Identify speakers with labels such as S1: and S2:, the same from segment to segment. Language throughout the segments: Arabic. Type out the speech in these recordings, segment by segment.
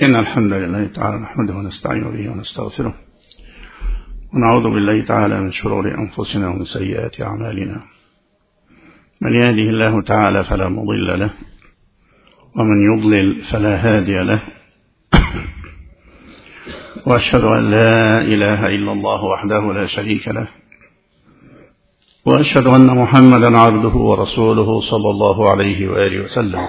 S1: إن الحمد لله تعالى نحمده ونستعين به ونستغفره ونعوذ بالله تعالى من شرور أنفسنا ومن سيئات أعمالنا. من يهده الله تعالى فلا مضل له ومن يضلل فلا هادي له. وأشهد أن لا إله إلا الله وحده لا شريك له وأشهد أن محمدا عبده ورسوله صلى الله عليه وآله وسلم.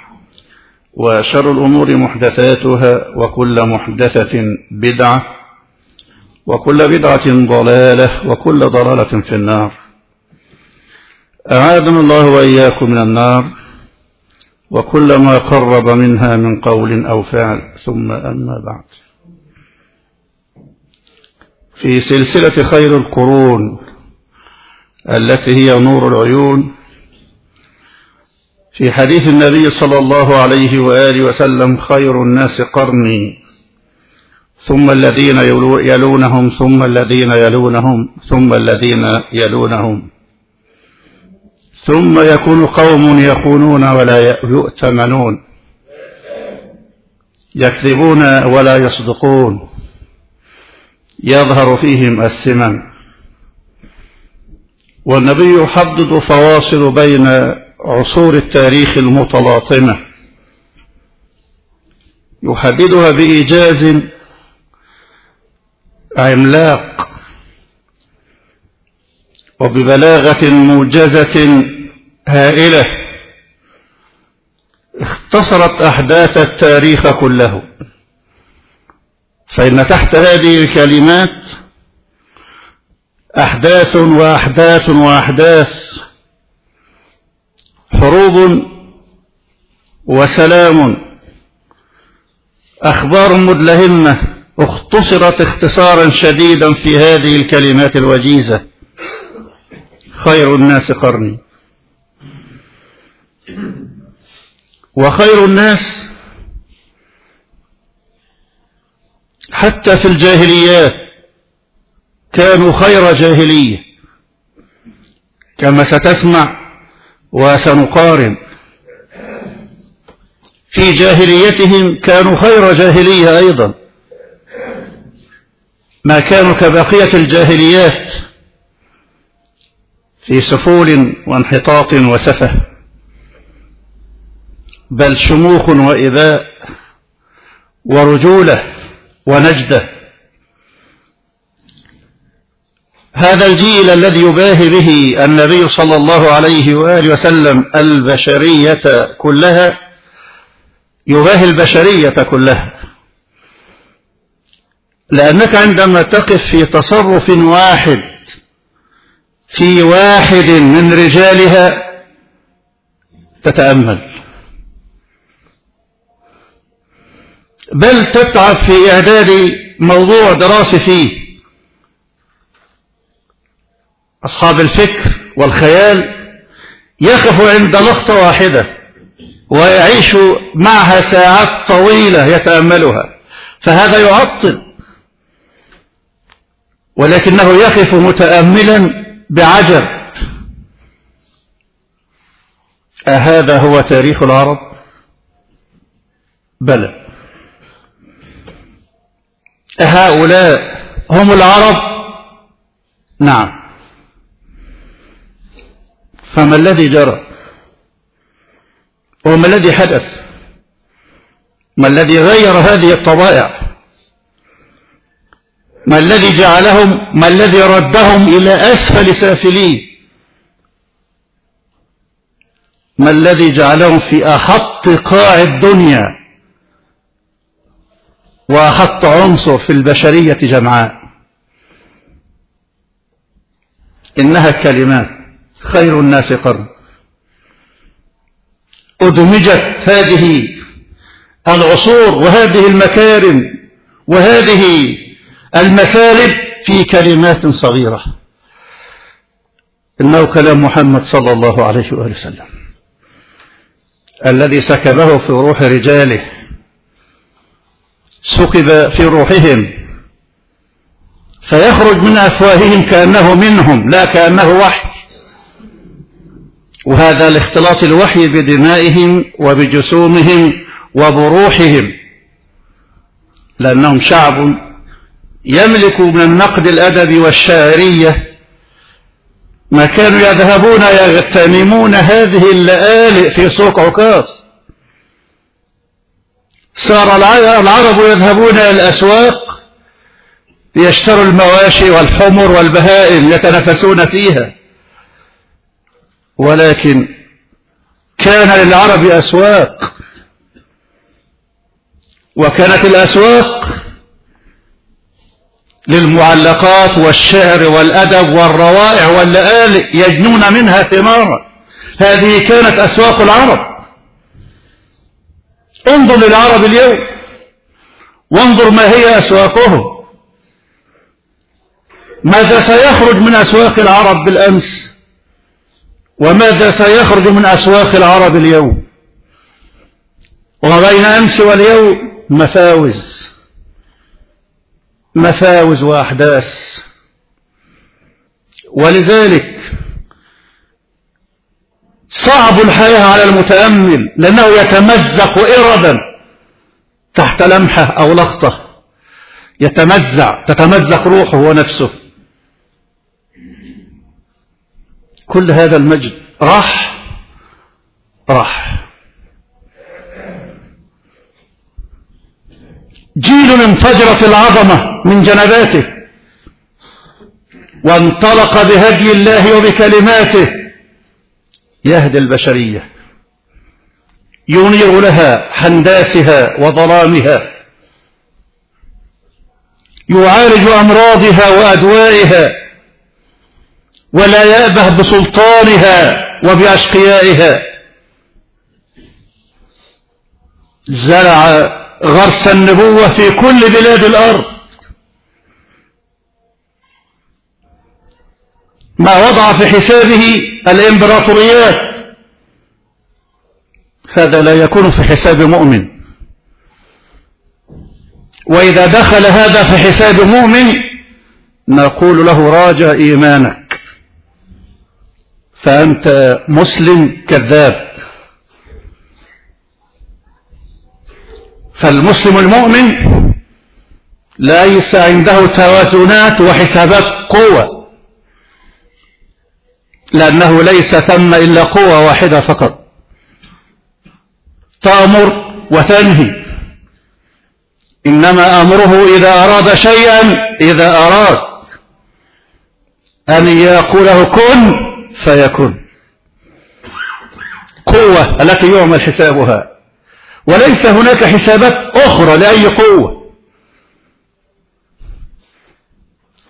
S1: وشر الأمور محدثاتها وكل محدثة بدعة وكل بدعة ضلالة وكل ضلالة في النار. أعاذنا الله وإياكم من النار وكل ما قرب منها من قول أو فعل. ثم أما بعد. في سلسلة خير القرون التي هي نور العيون في حديث النبي صلى الله عليه وآله وسلم خير الناس قرني. ثم الذين يلونهم ثم الذين يلونهم ثم الذين يلونهم. ثم يكون قوم يخونون ولا يؤتمنون. يكذبون ولا يصدقون. يظهر فيهم السمن والنبي يحدد فواصل بين عصور التاريخ المتلاطمة. يحددها بإيجاز عملاق وببلاغة موجزة هائلة اختصرت أحداث التاريخ كله. فإن تحت هذه الكلمات أحداث وأحداث وأحداث حروب وسلام. أخبار مدلهمة اختصرت اختصارا شديدا في هذه الكلمات الوجيزة. خير الناس قرني وخير الناس حتى في الجاهليات كانوا خير جاهلية. كما ستسمع وسنقارن. في جاهليتهم كانوا خير جاهلية أيضا. ما كانوا كبقية الجاهليات في سفول وانحطاط وسفه. بل شموخ وإباء ورجولة ونجدة. هذا الجيل الذي يباهي به النبي صلى الله عليه وآله وسلم البشرية كلها يباهي البشرية كلها. لأنك عندما تقف في تصرف واحد في واحد من رجالها تتأمل. بل تتعب في إعداد موضوع دراسي فيه. أصحاب الفكر والخيال يقف عند لقطة واحدة ويعيش معها ساعات طويلة يتأملها فهذا يعطل ولكنه يقف متأملا بعجب. أهذا هو تاريخ العرب؟ بلى. أهؤلاء هم العرب؟ نعم. فما الذي جرى؟ وما الذي حدث؟ ما الذي غير هذه الطبائع؟ ما الذي جعلهم ما الذي ردهم إلى أسفل سافلين؟ ما الذي جعلهم في أحط قاع الدنيا؟ وأحط عنصر في البشرية جمعاء؟ إنها كلمات. خير الناس قرن. أدمجت هذه العصور وهذه المكارم وهذه المسالب في كلمات صغيرة. إنه كلام محمد صلى الله عليه وآله وسلم. الذي سكبه في روح رجاله. سكب في روحهم. فيخرج من أفواههم كأنه منهم لا كأنه وحي. وهذا لاختلاط الوحي بدمائهم وبجسومهم وبروحهم لأنهم شعب يملك من النقد الأدبي والشاعرية. ما كانوا يذهبون يغتنمون هذه اللآلئ في سوق عكاظ. صار العرب يذهبون إلى الأسواق ليشتروا المواشي والحمر والبهائم يتنافسون فيها. ولكن كان للعرب أسواق. وكانت الأسواق للمعلقات والشعر والأدب والروائع واللآلئ يجنون منها ثمارا. هذه كانت أسواق العرب. انظر للعرب اليوم. وانظر ما هي أسواقهم. ماذا سيخرج من أسواق العرب بالأمس؟ وماذا سيخرج من أسواق العرب اليوم؟ وما بين أمس واليوم مفاوز. مفاوز وأحداث. ولذلك صعب الحياة على المتأمل لأنه يتمزق إردا تحت لمحة أو لقطة. يتمزع تتمزق روحه ونفسه. كل هذا المجد. راح راح. جيل انفجرت العظمة من جنباته وانطلق بهدي الله وبكلماته. يهدي البشرية. ينير لها حنداسها وظلامها. يعالج أمراضها وأدوائها. ولا يأبه بسلطانها وبأشقيائها. زرع غرس النبوة في كل بلاد الأرض. ما وضع في حسابه الإمبراطوريات هذا لا يكون في حساب مؤمن. وإذا دخل هذا في حساب مؤمن نقول له راجع إيمانك. فأنت مسلم كذاب. فالمسلم المؤمن ليس عنده توازنات وحسابات قوة لأنه ليس ثم إلا قوة واحدة فقط. تأمر وتنهي. إنما أمره إذا أراد شيئا إذا أراد أن يقوله كن فيكون. قوة التي يعمل حسابها. وليس هناك حسابات أخرى لأي قوة.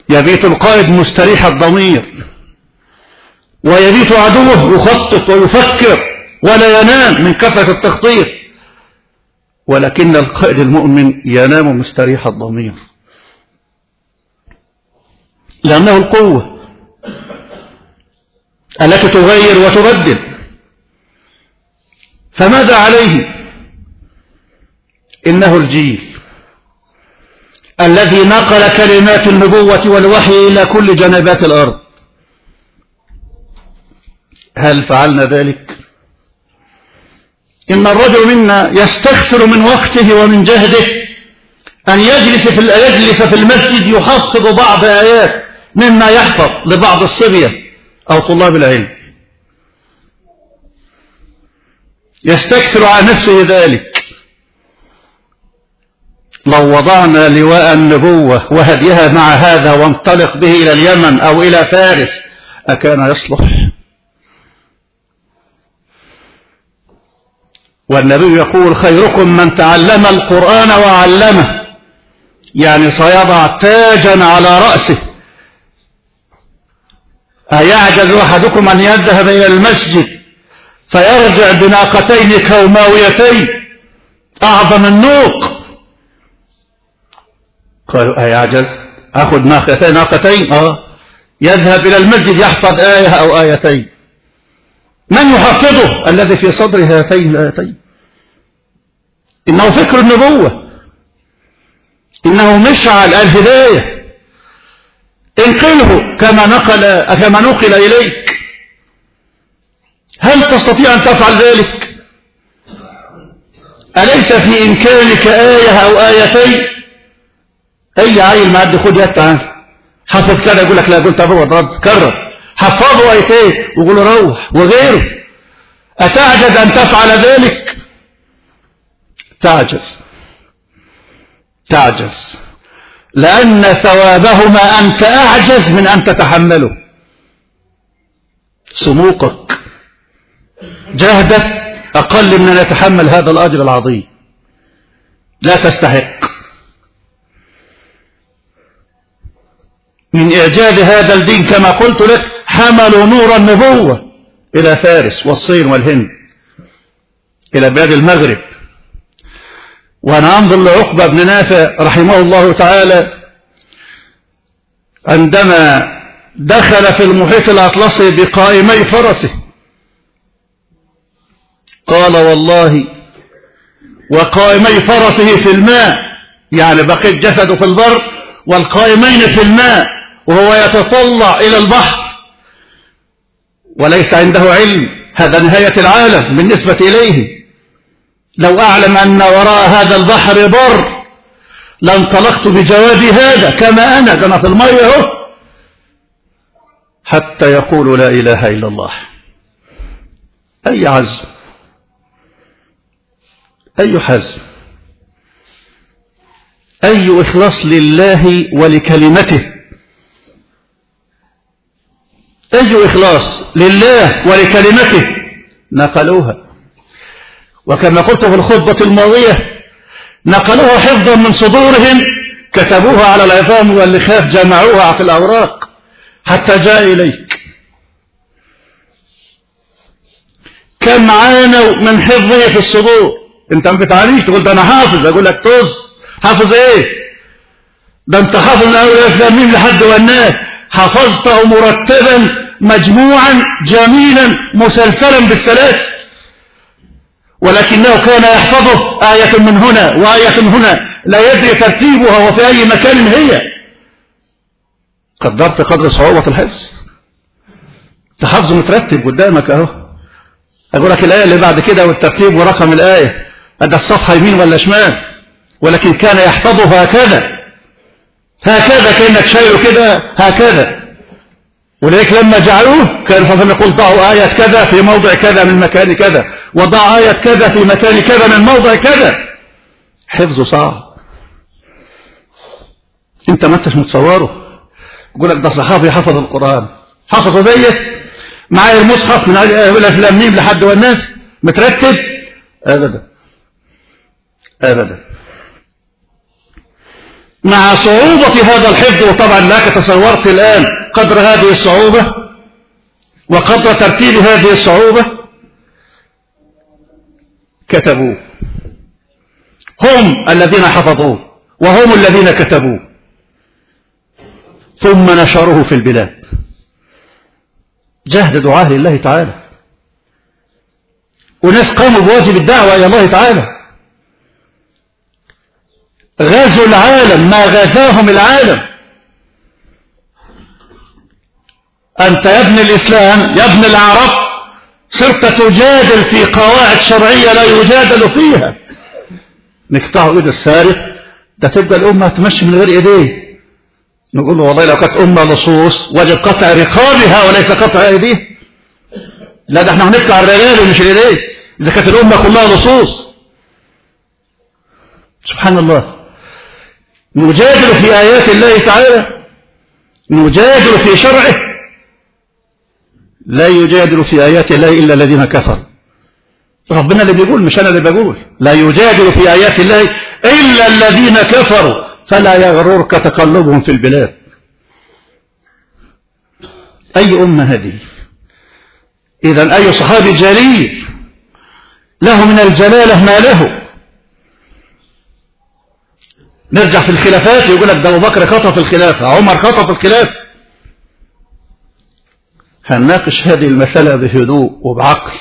S1: يبيت القائد مستريح الضمير. ويبيت عدوه يخطط ويفكر ولا ينام من كثرة التخطيط. ولكن القائد المؤمن ينام مستريح الضمير. لأنه القوة. التي تغير وتبدل. فماذا عليه؟ إنه الجيل الذي نقل كلمات النبوة والوحي إلى كل جنبات الأرض. هل فعلنا ذلك؟ إن الرجل منا يستكثر من وقته ومن جهده أن يجلس في المسجد يحفظ بعض آيات مما يحفظ لبعض الصبية. أو طلاب العلم. يستكثر عن نفسه ذلك. لو وضعنا لواء النبوة وهديها مع هذا وانطلق به إلى اليمن أو إلى فارس أكان يصلح. والنبي يقول خيركم من تعلم القرآن وعلمه يعني سيضع تاجا على رأسه. أيعجز أحدكم أن يذهب إلى المسجد فيرجع بناقتين كوماويتين أعظم النوق؟ قالوا أيعجز أخذ ناقتين ناقتين آه. يذهب إلى المسجد يحفظ آية أو آيتين. من يحفظه؟ الذي في صدر هاتين الآيتين. إنه فكر النبوة. إنه مشعل الهداية. انقله كما نقل كما نقل إليك. هل تستطيع أن تفعل ذلك؟ أليس في إمكانك آية أو آيتين؟ أي عيل ما عاد خد يد تعال حفظ كذا يقول لك لا قلت أبوه ضرب كرر. حفظه آيتين ويقول له روح وغيره. أتعجز أن تفعل ذلك؟ تعجز. تعجز. لأن ثوابهما أنت أعجز من أن تتحمله. سموقك. جهدك أقل من أن يتحمل هذا الأجر العظيم. لا تستحق. من إعجاز هذا الدين كما قلت لك حملوا نور النبوة إلى فارس والصين والهند إلى بلاد المغرب. وأنا أنظر لعقبة بن نافع رحمه الله تعالى عندما دخل في المحيط الأطلسي بقائمي فرسه. قال والله وقائمي فرسه في الماء يعني بقيت جسده في البر والقائمين في الماء وهو يتطلع إلى البحر. وليس عنده علم هذا نهاية العالم بالنسبة إليه. لو أعلم أن وراء هذا البحر بر لانطلقت بجوابي هذا كما أنا كما في المية حتى يقول لا إله إلا الله. أي عزم أي حزم أي إخلاص لله ولكلمته؟ أي إخلاص لله ولكلمته؟ نقلوها. وكما قلت في الخطبة الماضية نقلوها حفظا من صدورهم كتبوها على العظام واللخاف جمعوها في الأوراق حتى جاء إليك. كم عانوا من حفظه في الصدور؟ انت ما بتعانيش؟ تقول ده أنا حافظ أقول لك طز حافظ إيه؟ ده أنت حافظ من أول الأفلامين لحد والناس. حفظته مرتبا مجموعا جميلا مسلسلا بالسلاسل ولكنه كان يحفظه آية من هنا وآية من هنا. لا يدري ترتيبها وفي أي مكان هي. قدرت قدر صعوبة الحفظ. تحفظه مترتب قدامك أهو. أقول لك الآية اللي بعد كده والترتيب ورقم الآية. هذا الصفحة يمين ولا شمال؟ ولكن كان يحفظه هكذا. هكذا كأنك شايله كده. هكذا. ولذلك لما جعلوه كان يقول ضعوا آية كذا في موضع كذا من مكان كذا. وضع آية كذا في مكان كذا من موضع كذا. حفظه صعب انت ما انتش متصوره. يقول لك ده صحابي حفظ القرآن. حفظه زيك معايا المصحف من الافلام ميم لحد والناس. مترتب. ابدا. ابدا. مع صعوبة هذا الحفظ وطبعا لك تصورت الآن قدر هذه الصعوبة وقدر ترتيب هذه الصعوبة كتبوه هم الذين حفظوه وهم الذين كتبوه. ثم نشروه في البلاد. جهد دعاه لله تعالى. وناس قاموا بواجب الدعوة إلى الله تعالى. غزوا العالم ما غزاهم العالم. أنت يا ابن الإسلام يا ابن العرب صرت تجادل في قواعد شرعية لا يجادل فيها. نقطعوا ايد السارق ده تبقى الأمة تمشي من غير إيديه. نقول له والله لو كانت أمة لصوص وجب قطع رقابها وليس قطع أيديه. لا ده إحنا هنقطع الرجال ومش الايديه إذا كانت الأمة كلها لصوص. سبحان الله. نجادل في آيات الله تعالى. نجادل في شرعه. لا يجادل في آيات الله إلا الذين كفروا. ربنا اللي بيقول مش أنا اللي بقول. لا يجادل في آيات الله إلا الذين كفروا. فلا يغررك تقلبهم في البلاد. أي أمة هذه؟ إذا أي صحابي جليل؟ له من الجلالة ما له. نرجع في الخلافات يقول لك ده أبو بكر خطف الخلافة عمر خطف الخلافة. هنناقش هذه المسألة بهدوء وبعقل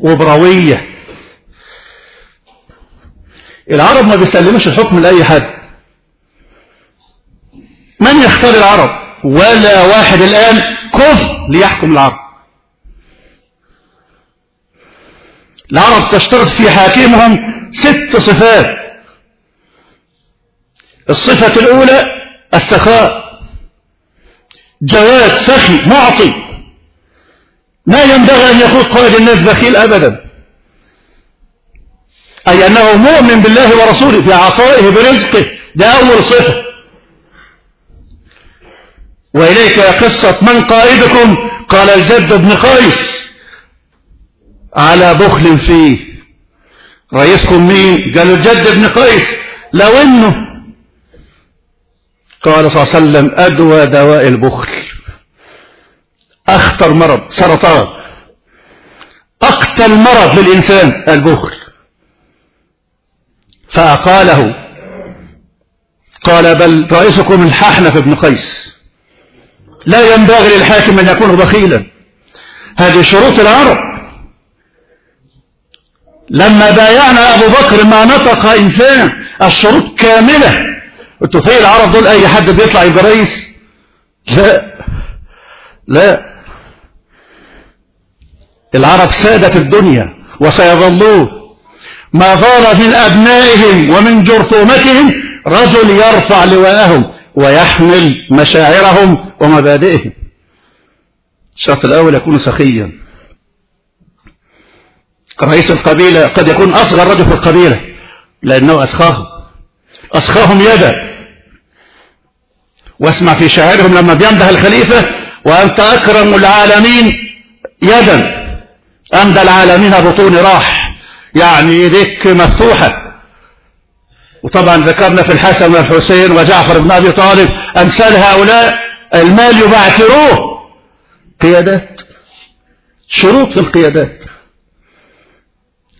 S1: وبروية. العرب ما بيسلموش الحكم لأي حد. من يختار العرب؟ ولا واحد الآن كفر ليحكم العرب. العرب تشترط في حاكمهم ست صفات. الصفة الأولى السخاء. جواد سخي معطي. ما ينبغي أن يكون قائد الناس بخيل أبدا. أي أنه مؤمن بالله ورسوله بعطائه برزقه. ده أول صفة. وإليك قصة من قائدكم؟ قال الجد بن قيس. على بخل فيه. رئيسكم مين؟ قالوا الجد بن قيس. لو إنه قال صلى الله عليه وسلم أدوى دواء البخل. أخطر مرض سرطان. أقتل مرض للإنسان البخل. فأقاله. قال بل رئيسكم الححنف بن قيس. لا ينبغي للحاكم أن يكون بخيلا. هذه شروط العرب. لما بايعنا أبو بكر ما نطق إنسان الشروط كاملة. التفاية العرب دول أي حد بيطلع يبقى رئيس؟ لا. لا. العرب سادة الدنيا وسيظلون ما ظهر من أبنائهم ومن جرثومتهم رجل يرفع لواءهم ويحمل مشاعرهم ومبادئهم. الشرط الأول يكون سخيا. رئيس القبيلة قد يكون أصغر رجل في القبيلة لأنه أسخاهم. أسخاهم يدا. واسمع في شاعرهم لما بيمدح الخليفة وأنت أكرم العالمين يدا. أمدى العالمين بطون راح يعني يديك مفتوحة. وطبعا ذكرنا في الحسن والحسين وجعفر بن أبي طالب أمثال هؤلاء المال يبعثروه. قيادات. شروط في القيادات.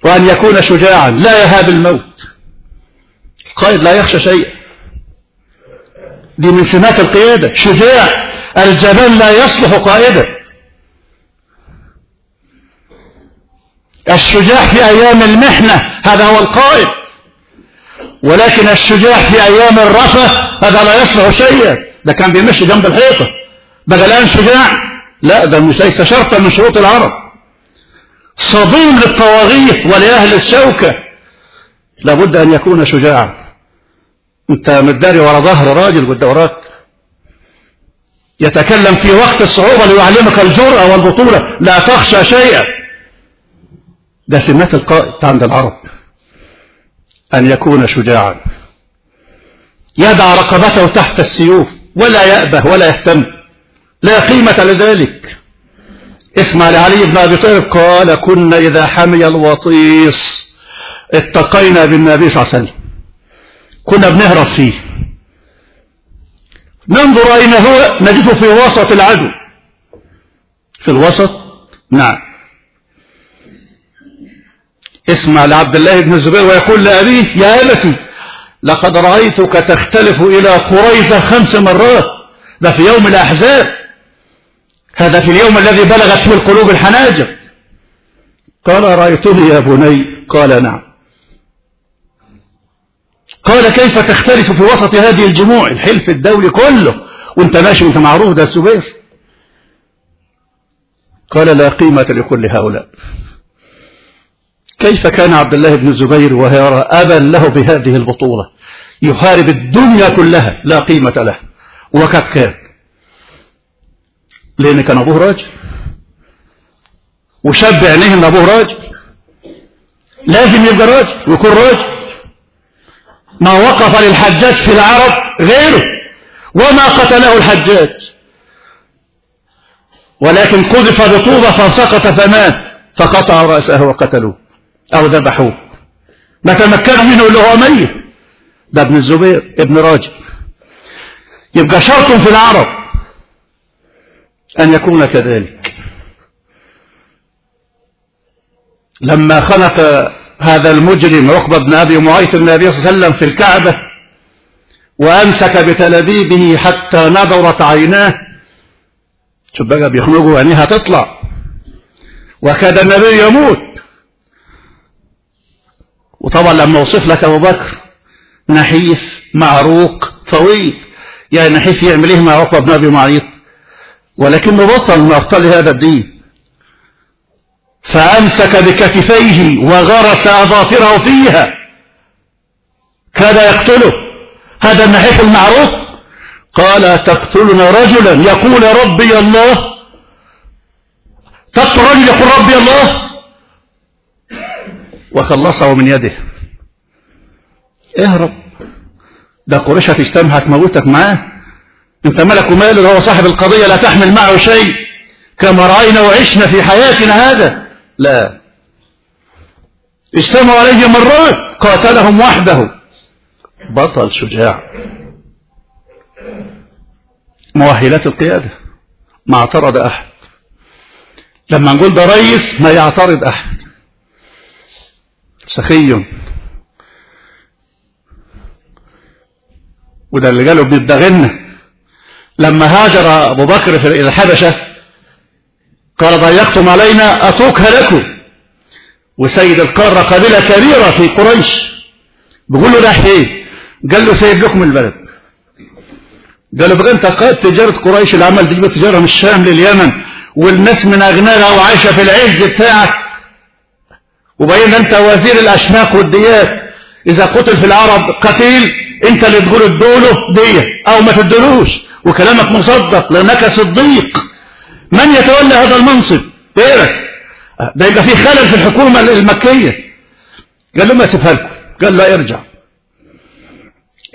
S1: وأن يكون شجاعا لا يهاب الموت. القائد لا يخشى شيئا دي من سمات القيادة. شجاع. الجبان لا يصلح قائدا. الشجاع في أيام المحنة هذا هو القائد. ولكن الشجاع في أيام الرفة هذا لا يصلح شيئا. ده كان بيمشي جنب الحيطة. بقى الآن شجاع. لا ده مش ليس شرطا من شروط العرب. صديم للطواغيت ولأهل الشوكة. لابد أن يكون شجاعا. انت متداري ورا ظهر راجل قد وراك يتكلم في وقت الصعوبة ليعلمك الجرأة والبطولة. لا تخشى شيئا. ده سمات القائد عند العرب. أن يكون شجاعا. يدع رقبته تحت السيوف. ولا يأبه ولا يهتم. لا قيمة لذلك. اسمع لعلي بن أبي طالب. قال كنا إذا حمي الوطيس. اتقينا بالنبي صلى الله عليه وسلم. كنا بنهرب فيه. ننظر أين هو؟ نجده في وسط العدو. في الوسط؟ نعم. اسمع لعبد الله بن الزبير ويقول لأبيه يا أبتي لقد رأيتك تختلف إلى قريظة خمس مرات. ده في يوم الأحزاب. هذا في اليوم الذي بلغت فيه القلوب الحناجر. قال رأيتني يا بني. قال نعم. قال كيف تختلف في وسط هذه الجموع؟ الحلف الدولي كله. وانت ماشي وانت معروف ده السبير قال لا قيمة لكل هؤلاء. كيف كان عبد الله بن الزبير ويرى أبا له بهذه البطولة؟ يحارب الدنيا كلها لا قيمة له. وقد كان لأن كان أبوه راجل. وشاب عينيه أن أبوه راجل. لازم يبقى راجل ويكون راجل. ما وقف للحجاج في العرب غيره وما قتله الحجاج. ولكن قذف بطوبة فسقط فمات فقطع رأسه وقتلوه أو ذبحوه. ما تمكنوا منه اللي هو ميت. ده ابن الزبير ابن راجل. يبقى شرط في العرب أن يكون كذلك. لما خنق هذا المجرم عقبة بن أبي معيط النبي صلى الله عليه وسلم في الكعبة وأمسك بتلابيبه حتى نظرت عيناه. شوف بقى بيخنقوا عينيها تطلع. وكاد النبي يموت. وطبعا لما وصف لك أبو بكر نحيف معروق طويل. يعني نحيف يعمل إيه مع عقبة بن أبي معيط؟ ولكنه بطل من أبطال هذا الدين. فأمسك بكتفيه وغرس أظافره فيها. كاد يقتله. هذا النحيف المعروف؟ قال تقتلنا رجلا. يقول ربي الله. تقتل رجل يقول ربي الله؟ وخلصه من يده. اهرب ده قريش هتجتمع هتموتك معاه. أنت ملك وماله هو صاحب القضية لا تحمل معه شيء. كما رأينا وعشنا في حياتنا هذا. لا. اجتمعوا عليه مرات قاتلهم وحده. بطل شجاع. مؤهلات القيادة. ما اعترض أحد. لما نقول ده رئيس ما يعترض أحد. سخي. وده اللي قاله ابن الدغنة لما هاجر أبو بكر في الحبشة قال ضيقتم علينا أتركها لكم وسيد القارة قبيلة كبيرة في قريش. بيقول له رايح فين قال له سايب لكم البلد. قال له أنت قائد تجارة قريش اللي تجيب تجارة من الشام لليمن والناس من أغناها وعايشة في العز بتاعك. وبين أنت وزير الأشناق والديات. إذا قتل في العرب قتيل أنت اللي تقول ادوله دية أو ما تدلوش. وكلامك مصدق لأنك صديق. من يتولى هذا المنصب؟ غيرك. ده يبقى في خلل في الحكومة المكية. قال له ما سيبها لكم قال له ارجع.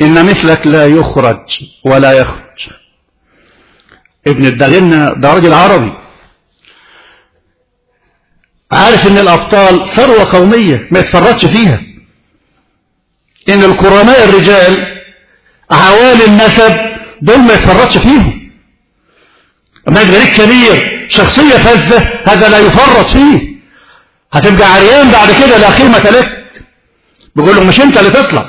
S1: إن مثلك لا يخرج ولا يخرج. ابن الدغنة ده راجل عربي. عارف إن الأبطال ثروة قومية ما يتفرطش فيها. إن الكرماء الرجال عوالي النسب دول ما يتفرطش فيهم. ليك كبير شخصية فزة هذا لا يفرط فيه. هتبقى عريان بعد كده لا قيمة لك. بيقول له مش أنت اللي تطلع.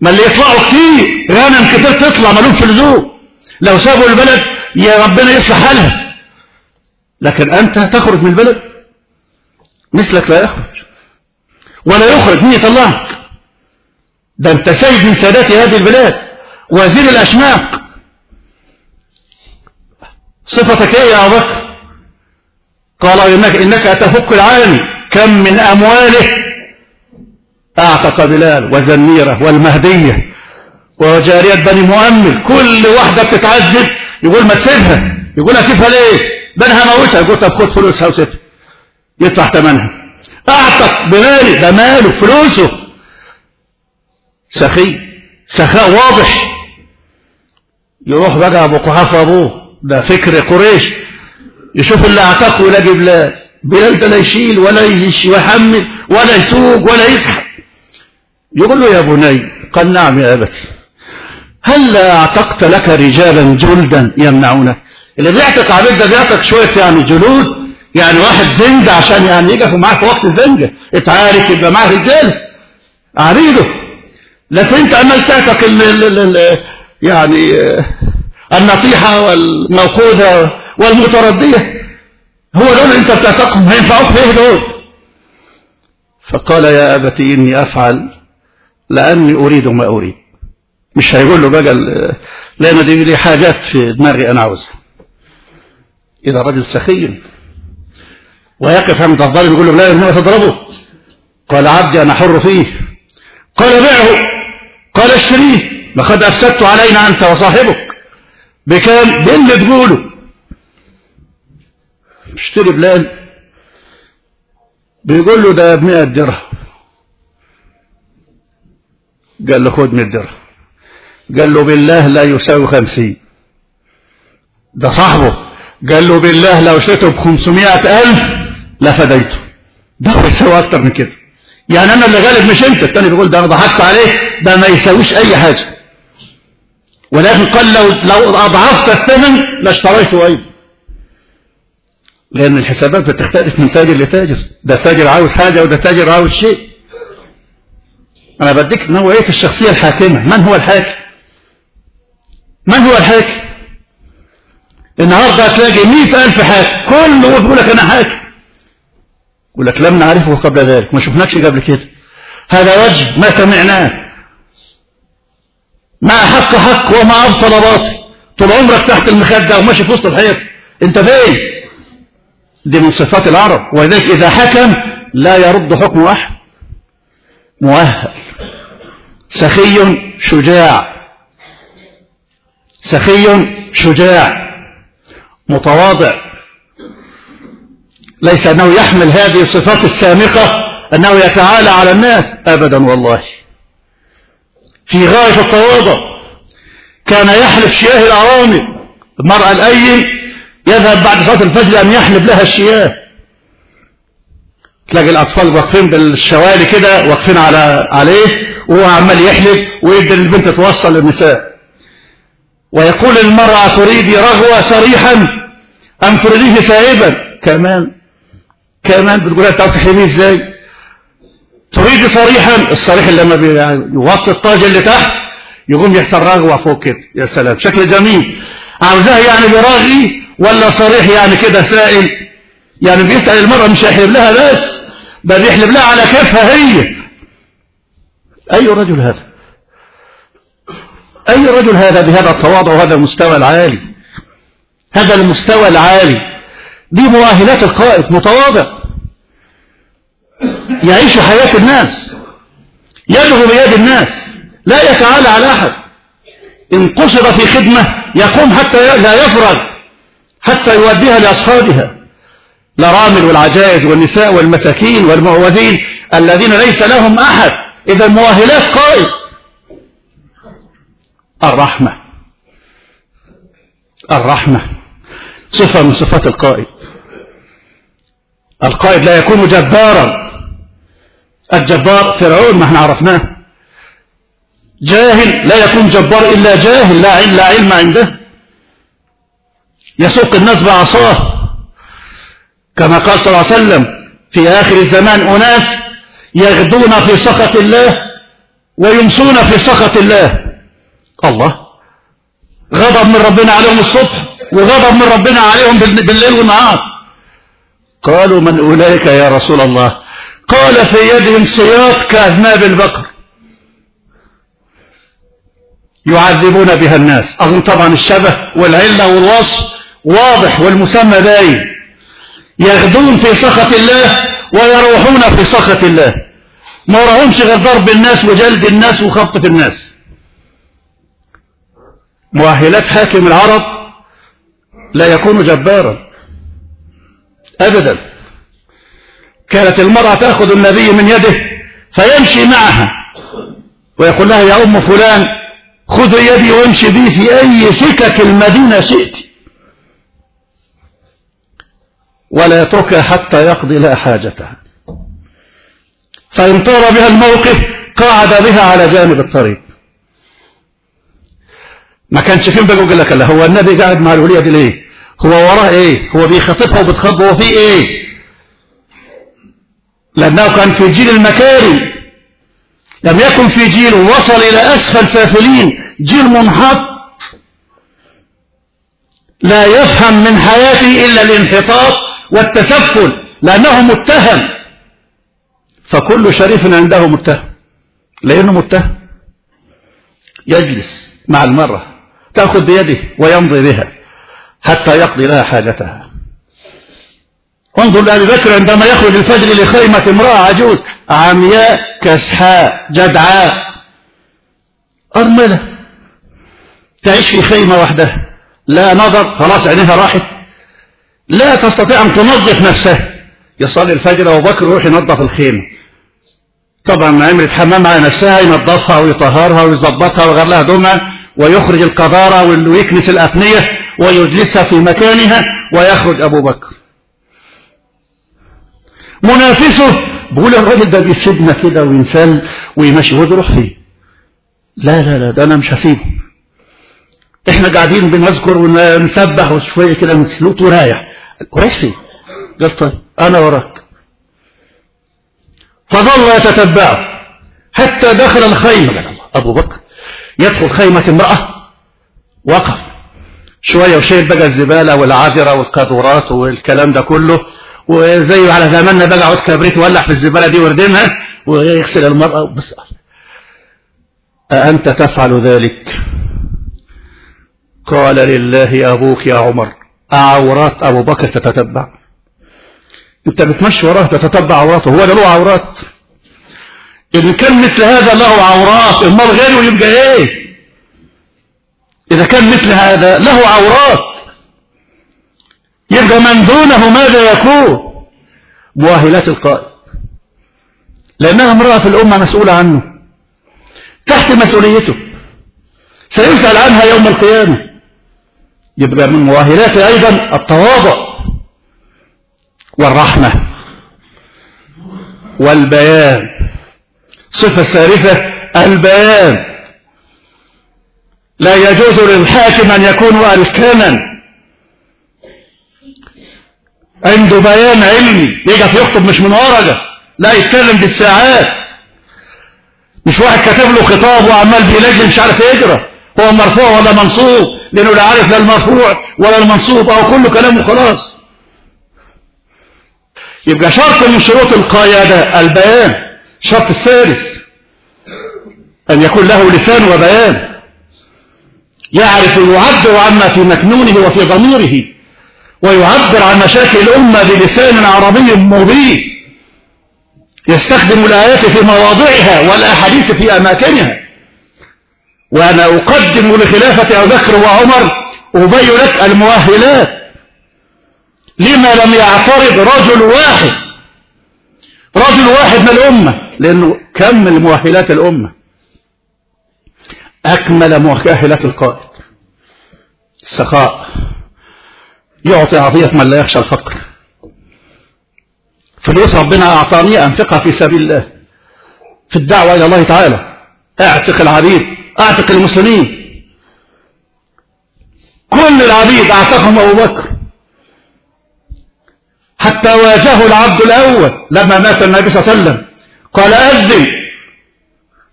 S1: ما اللي يطلعوا كتير غنم كتير تطلع ملوم في اللزوم لو سابوا البلد يا ربنا يصلح حالها. لكن أنت تخرج من البلد. مثلك لا يخرج. ولا يخرج مين يطلعك ده أنت سيد من سادات هذه البلاد. وزير الأشناق. صفتك إيه يا ابو بكر؟ قال انك إنك تفك العالم. كم من أمواله؟ أعتق بلال وزنيره والمهدية وجارية بني مؤمل. كل واحدة بتتعذب يقول ما تسيبها. يقول أسيبها ليه؟ ده أنا هموتها يقول طب خد فلوسها وسيبها. يدفع ثمنها. أعتق بمالي ده ماله فلوسه. سخي. سخاء واضح. يروح بقى أبو قحافة أبوه. ده فكر قريش. يشوف اللي أعتقه يلاقي بلال بلال ده لا يشيل ولا يحمل ولا يسوق ولا يسحب. يقول له يا بني قال نعم يا أبت. هل أعتقت لك رجالا جلدا يمنعونك؟ اللي بيعتق عبيد ده بيعتق شوية يعني جلود يعني واحد زنج عشان يعني يقف معاه في وقت الزنجة. اتعارك يبقى معاه رجال. عريضه لكن أنت عمال تعتق يعني النطيحة والموقوذة والمتردية هو دول انت بتعتقهم هينفعوك إيه دول؟ فقال يا أبتي إني أفعل لأني أريد ما أريد. مش هيقول له بقى لأن دي لي حاجات في دماغي أنا عاوزها. إذا رجل سخي ويقف عند الظالم يقول له لا إنما تضربه. قال عبدي أنا حر فيه. قال بيعه قال اشتريه. لقد أفسدت علينا أنت وصاحبك. بكام؟ باللي تقوله؟ اشتري بلال. بيقول له ده بمئة درهم. قال له خد 100 درهم. قال له بالله لا يساوي 50 ده صاحبه. قال له بالله لو شريته ب 500000 لفديته ده هو يساوي أكتر من كده. يعني أنا اللي غالب مش أنت. التاني بيقول ده أنا ضحكت عليه. ده ما يساويش أي حاجة. ولكن قال لو لو أضعفت الثمن لاشتريته أيضا. لأن الحسابات بتختلف من تاجر لتاجر. ده تاجر عاوز حاجة وده تاجر عاوز شيء. أنا بديك نوعية الشخصية الحاكمة. من هو الحاكم؟ من هو الحاكم؟ النهارده هتلاقي مئة ألف حاكم. كله بيقول لك أنا حاكم. يقول لك لم نعرفه قبل ذلك. ما شفناكش قبل كده. هذا وجه ما سمعناه. ما حق حق وما أبطل باطل. طول عمرك تحت المخدة وماشي في وسط الحيط. أنت فين؟ دي من صفات العرب. ولذلك إذا حكم لا يرد حكم أحد مؤهل. سخي شجاع. سخي شجاع. متواضع. ليس أنه يحمل هذه الصفات السامقة أنه يتعالى على الناس. أبدا والله. في غاية التواضع. كان يحلب شياه الأرامل. المرأة الأيم يذهب بعد صلاة الفجر أن يحلب لها الشياه. تلاقي الأطفال واقفين بالشوالي كده واقفين على عليه وهو عمال يحلب ويدي البنت توصل للنساء. ويقول المرأة تريدي رغوة صريحا أم تريديه سائبا؟ كمان. كمان بتقول لها تعرف تحلبيه إزاي؟ تريدي صريحا الصريح اللي لما يوطي الطاجة اللي تحت يقوم يحصل رغوة فوق كده. يا سلام شكل جميل. عاوزاها يعني براغي ولا صريح؟ يعني كده سائل. يعني بيسأل المرأة مش هيحلب لها بس ده بيحلب لها على كيفها هي. أي رجل هذا؟ أي رجل هذا بهذا التواضع وهذا المستوى العالي؟ هذا المستوى العالي. دي مؤهلات القائد متواضع. يعيش حياة الناس. يدعو بيد الناس. لا يتعالى على أحد. إن قصد في خدمة يقوم حتى لا يفرغ حتى يوديها لأصحابها. الأرامل والعجائز والنساء والمساكين والمعوذين الذين ليس لهم أحد. إذا مؤهلات قائد الرحمة. الرحمة. صفة من صفات القائد. القائد لا يكون جبارا. الجبار فرعون ما إحنا عرفناه. جاهل لا يكون جبار إلا جاهل لا علم, عنده. يسوق الناس بعصاه كما قال صلى الله عليه وسلم في آخر الزمان أناس يغدون في سخط الله ويمسون في سخط الله. الله. غضب من ربنا عليهم الصبح وغضب من ربنا عليهم بالليل والنهار. قالوا من أولئك يا رسول الله؟ قال في يدهم سياط كأذناب البقر. يعذبون بها الناس. أظن طبعا الشبه والعلة والوصف واضح والمسمى باين يغدون في سخط الله ويروحون في سخط الله. ما وراهمش غير ضرب الناس وجلد الناس وخبطة الناس. مؤهلات حاكم العرب لا يكون جبارا. أبدا. كانت المرأة تأخذ النبي من يده فيمشي معها. ويقول لها يا أم فلان خذ يدي وامشي بي في أي سكك المدينة شئت. ولا يتركها حتى يقضي لها حاجتها. فإن طار بها الموقف قعد بها على جانب الطريق. ما كانش فين بقى يقول لك لا هو النبي قاعد مع الولية دي ليه؟ هو وراه إيه؟ هو بيخاطبها وبتخاطبه هو في إيه؟ لأنه كان في جيل المكارم. لم يكن في جيل وصل إلى أسفل سافلين. جيل منحط. لا يفهم من حياته إلا الانحطاط والتسفل لأنه متهم. فكل شريف عنده متهم. لأنه متهم. يجلس مع المرة تأخذ بيده ويمضي بها حتى يقضي لها حاجتها. انظر لأبي بكر عندما يخرج الفجر لخيمة امرأة عجوز. عمياء كسحاء جدعاء. أرملة. تعيش في خيمة وحدها. لا نظر خلاص عينها راحت. لا تستطيع أن تنظف نفسها. يصلي الفجر أبو بكر يروح ينظف الخيمة. طبعا عملت حمام على نفسها ينظفها ويطهرها ويظبطها ويغير لها هدومها ويخرج القذارة ويكنس الأفنية ويجلسها في مكانها ويخرج أبو بكر. منافسه. بقول الراجل ده بيسيبنا كده وينسال ويمشي هو يروح فيه لا لا لا ده أنا مش هسيبه. إحنا قاعدين بنذكر ونسبح وشوية كده نسلوت ورايح. ورايح فين؟ قال طيب أنا وراك. فظل يتتبعه حتى دخل الله أبو بكر يدخل خيمة امرأة. وقف. شوية وشيل بقى الزبالة والعذرة والقاذورات والكلام ده كله. وزي على زماننا بقى عود كبريت يولع في الزبالة دي ويردمها ويغسل المرأة بس أأنت تفعل ذلك؟ قال لله أبوك يا عمر أعورات أبو بكر تتتبع. أنت بتمشي وراه تتتبع عوراته هو ده له عورات. إن كان مثل هذا له عورات المال غيره يبقى إيه؟ إذا كان مثل هذا له عورات. يبقى من دونه ماذا يكون؟ مؤهلات القائد. لأنها امرأة في الأمة مسؤولة عنه. تحت مسؤوليته. سيسأل عنها يوم القيامة. يبقى من مؤهلات أيضا التواضع والرحمة والبيان. صفة ثالثة البيان. لا يجوز للحاكم أن يكون أركانا. عنده بيان علمي يقف يخطب مش من ورقة لا يتكلم بالساعات. مش واحد كاتب له خطاب وعمال بيلاقي مش عارف يقرأ هو مرفوع ولا منصوب لأنه لا عارف لا المرفوع ولا المنصوب أو كله كلامه خلاص يبقى شرط من شروط القيادة البيان الشرط الثالث أن يكون له لسان وبيان. يعرف يعبر عما في مكنونه وفي ضميره. ويعبر عن مشاكل الأمة بلسان عربي مبين. يستخدم الآيات في مواضعها والأحاديث في أماكنها. وأنا أقدم لخلافة أبو بكر وعمر أبين لك المؤهلات. لما لم يعترض رجل واحد؟ رجل واحد من الأمة. لأنه كمل مؤهلات الأمة؟ أكمل مؤهلات القائد. السخاء يعطي عطية من لا يخشى الفقر. فلوس ربنا أعطاني أنفقها في سبيل الله. في الدعوة إلى الله تعالى. أعتق العبيد أعتق المسلمين. كل العبيد أعتقهم أبو بكر. حتى واجهه العبد الأول لما مات النبي صلى الله عليه وسلم. قال أذن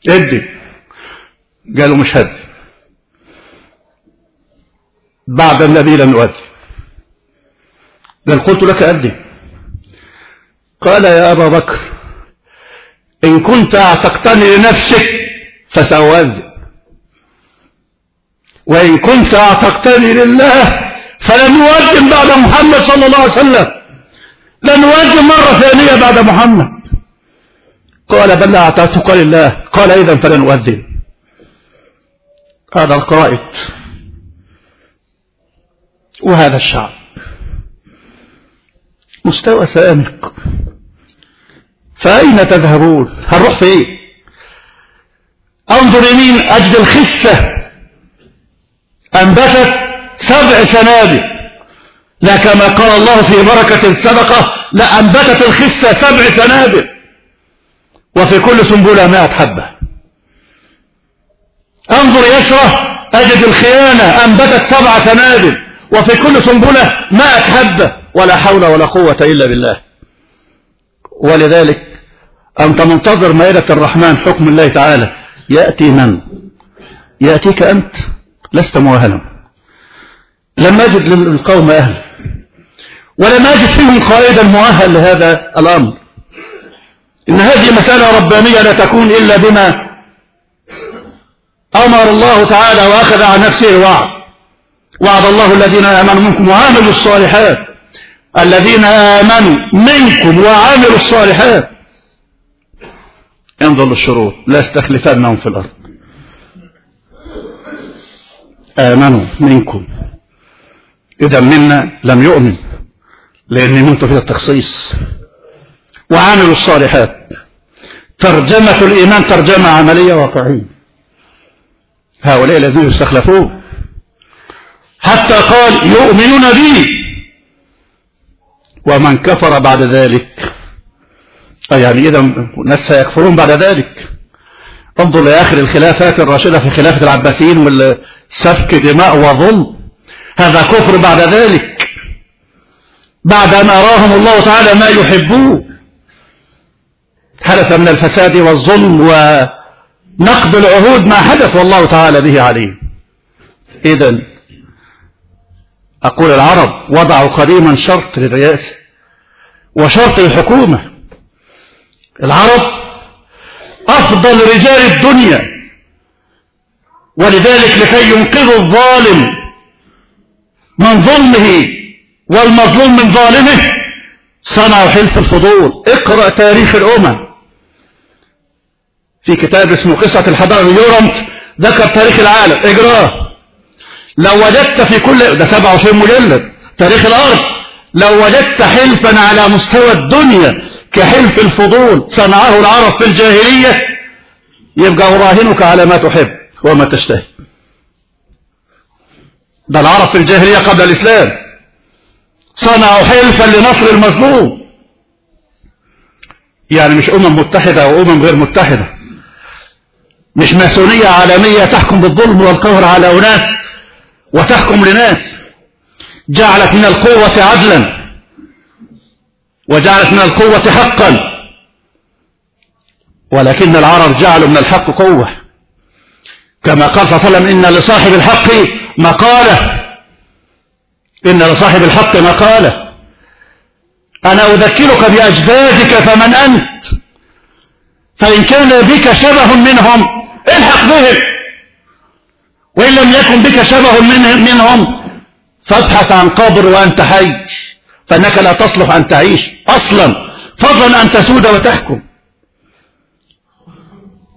S1: أذن قالوا مش هد بعد النبي لم يؤذن بل قلت لك أذن قال يا أبا بكر إن كنت أعتقتني لنفسك فسأؤذن وإن كنت أعتقتني لله فلن يؤذن بعد محمد صلى الله عليه وسلم. لن يؤذن مرة ثانية بعد محمد. قال بل أعطيتك لله. قال إذا فلن أؤذن هذا القائد. وهذا الشعب. مستوى سامق. فأين تذهبون؟ هنروح فين؟ أنظر يمين أجد الخسة. أنبتت سبع سنابل. لا كما قال الله في بركة الصدقة لأنبتت الخسة سبع سنابل. وفي كل سنبلة مائة حبة. أنظر يسرى أجد الخيانة أنبتت سبع سنابل. وفي كل سنبلة مائة حبة. ولا حول ولا قوة إلا بالله. ولذلك أنت منتظر مائدة الرحمن حكم الله تعالى. يأتي من؟ يأتيك أنت لست مؤهلا. لم أجد للقوم أهل. ولم أجد فيهم قائدا مؤهل لهذا الأمر. إن هذه مسألة ربانية لا تكون إلا بما أمر الله تعالى وأخذ عن نفسه الوعد. وعد الله الذين آمنوا منكم وعملوا الصالحات. الذين آمنوا منكم وعملوا الصالحات. انظر للشروط لا استخلفنهم في الأرض. آمنوا منكم. إذا منا لم يؤمن لأن منت فيها التخصيص. وعملوا الصالحات. ترجمة الإيمان ترجمة عملية واقعية. هؤلاء الذين يستخلفون. حتى قال يؤمنون بي. ومن كفر بعد ذلك. يعني إذا الناس سيكفرون بعد ذلك. انظر لآخر الخلافات الراشدة في خلافة العباسيين والسفك دماء وظلم هذا كفر بعد ذلك. بعد أن أراهم الله تعالى ما يحبون. حدث من الفساد والظلم ونقض العهود ما حدث والله تعالى به عليه إذا أقول العرب وضعوا قديما شرط للرئاسة. وشرط للحكومة العرب أفضل رجال الدنيا. ولذلك لكي ينقذوا الظالم من ظلمه والمظلوم من ظالمه صنعوا حلف الفضول. اقرأ تاريخ الأمم في كتاب اسمه قصة الحضارة يورنت ذكر تاريخ العالم. اجراه لو وجدت في كل ده 27 مجلد تاريخ الأرض. لو وجدت حلفا على مستوى الدنيا كحلف الفضول صنعه العرب في الجاهلية يبقى أراهنك على ما تحب وما تشتهي. ده العرب في الجاهلية قبل الإسلام. صنعوا حلفا لنصر المظلوم. يعني مش أمم متحدة أو أمم غير متحدة. مش ماسونية عالمية تحكم بالظلم والقهر على أناس وتحكم لناس. جعلت من القوة عدلا. وجعلت من القوة حقا. ولكن العرب جعلوا من الحق قوة. كما قال صلى الله عليه وسلم إن لصاحب الحق مقالة. إن لصاحب الحق مقالة. أنا أذكرك بأجدادك فمن أنت. فإن كان بك شبه منهم الحق بهم. وإن لم يكن بك شبه منهم فابحث عن قبر وأنت حي فإنك لا تصلح أن تعيش. أصلا. فضلا أن تسود وتحكم.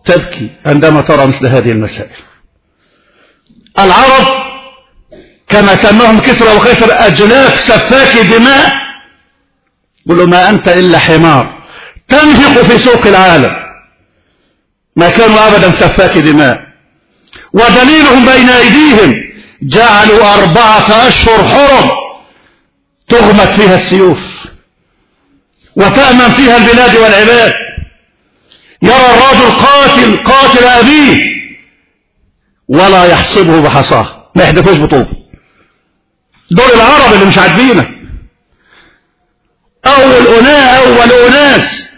S1: تبكي عندما ترى مثل هذه المسائل. العرب كما سماهم كسرى وخيفر أجلاف سفاك دماء. قلوا ما أنت إلا حمار. تنفق في سوق العالم. ما كانوا أبدا سفاك دماء. ودليلهم بين أيديهم. جعلوا أربعة أشهر حرم تغمت فيها السيوف وتأمن فيها البلاد والعباد. يرى الرجل قاتل قاتل أبيه ولا يحسبه بحصاه. ما يحدثوش بطوبه دول العرب اللي مش عاجبينك. أول أول أناس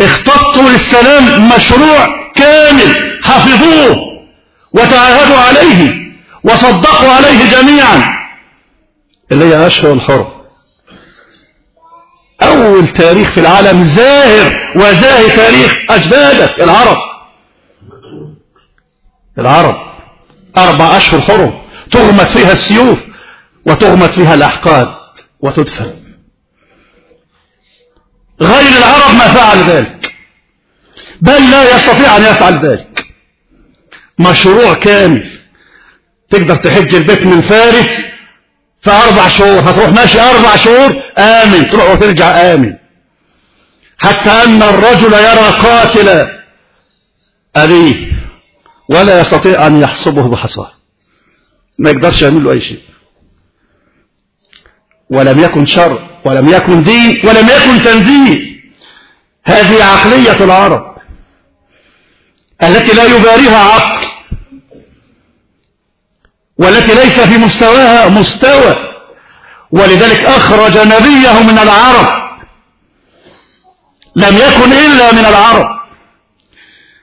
S1: اختطوا للسلام مشروع كامل حفظوه وتعاهدوا عليه. وصدقوا عليه جميعا. اللي هي أشهر الحرم أول تاريخ في العالم زاهر وزاهي تاريخ أجدادك العرب. العرب. أربع أشهر حرم تغمت فيها السيوف وتغمت فيها الأحقاد وتدفن. غير العرب ما فعل ذلك. بل لا يستطيع أن يفعل ذلك. مشروع كامل. تقدر تحج البيت من فارس في أربع شهور. هتروح ماشي أربع شهور آمن. تروح وترجع آمن. حتى أن الرجل يرى قاتل أبيه ولا يستطيع أن يحصبه بحصاه ما يقدرش يعمل له أي شيء. ولم يكن شر ولم يكن دين ولم يكن تنزيه. هذه عقلية العرب التي لا يباريها عقل. والتي ليس في مستواها مستوى. ولذلك أخرج نبيه من العرب. لم يكن إلا من العرب.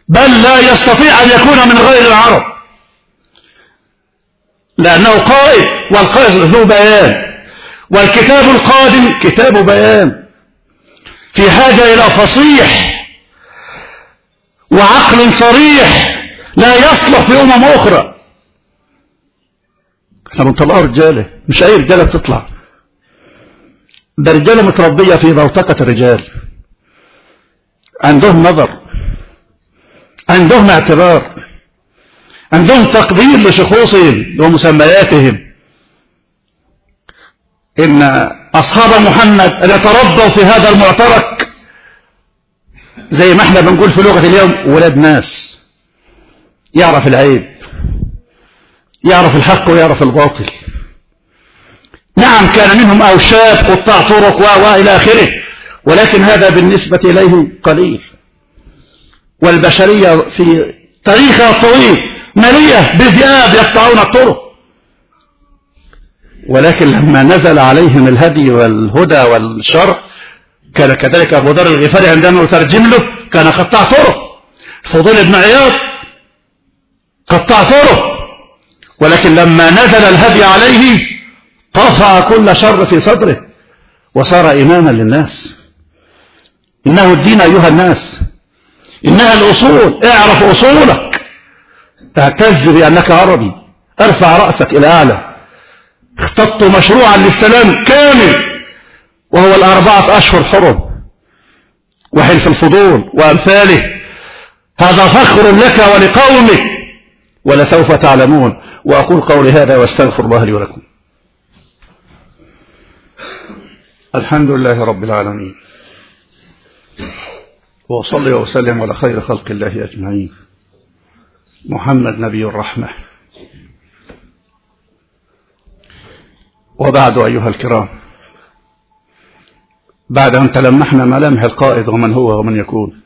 S1: بل لا يستطيع أن يكون من غير العرب. لأنه قائد والقائد ذو بيان. والكتاب القادم كتاب بيان. في حاجة إلى فصيح. وعقل صريح. لا يصلح في أمم أخرى. إحنا بنطلعوا رجالة. مش أي رجالة بتطلع. ده رجالة متربية في بوتقة الرجال. عندهم نظر. عندهم اعتبار. عندهم تقدير لشخوصهم ومسمياتهم. إن أصحاب محمد اللي تربوا في هذا المعترك زي ما إحنا بنقول في لغة اليوم ولاد ناس. يعرف العيب. يعرف الحق ويعرف الباطل. نعم كان منهم أوشاب قطاع طرق وإلى آخره ولكن هذا بالنسبة إليهم قليل. والبشرية في تاريخها الطويل مليئة بذئاب يقطعون الطرق. ولكن لما نزل عليهم الهدي والهدى والشرع كان كذلك أبو ذر الغفاري عندما يترجم له كان قطاع طرق. فضيل بن عياض قطاع طرق. ولكن لما نزل الهدي عليه قطع كل شر في صدره وصار إماما للناس. إنه الدين أيها الناس. إنها الأصول. اعرف أصولك. اعتز بأنك عربي. ارفع رأسك إلى أعلى. اختطت مشروعا للسلام كامل وهو الأربعة أشهر حرم وحلف الفضول وأمثاله. هذا فخر لك ولقومك. ولسوف تعلمون. وأقول قولي هذا واستغفر الله لي ولكم. الحمد لله رب العالمين. وصلي وسلم على خير خلق الله أجمعين. محمد نبي الرحمة. وبعد أيها الكرام. بعد أن تلمحنا ملامح القائد ومن هو ومن يكون.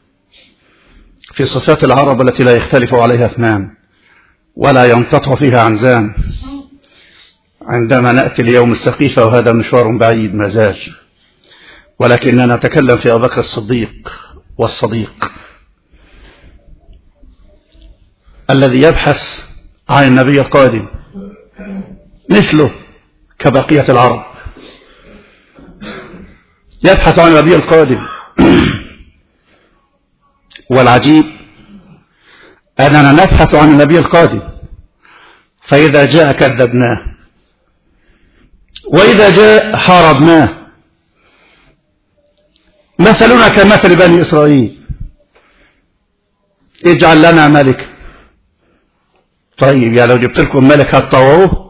S1: في صفات العرب التي لا يختلف عليها اثنان. ولا ينقطع فيها عنزان عندما نأتي اليوم السقيفة وهذا مشوار بعيد ما زال ولكننا نتكلم في أبو بكر الصديق والصديق. الذي يبحث عن النبي القادم. مثله كبقية العرب. يبحث عن النبي القادم. والعجيب أننا نبحث عن النبي القادم. فإذا جاء كذبناه. وإذا جاء حاربناه. مثلنا كمثل بني إسرائيل. اجعل لنا ملك. طيب يعني لو جبت لكم ملك هتطوعوه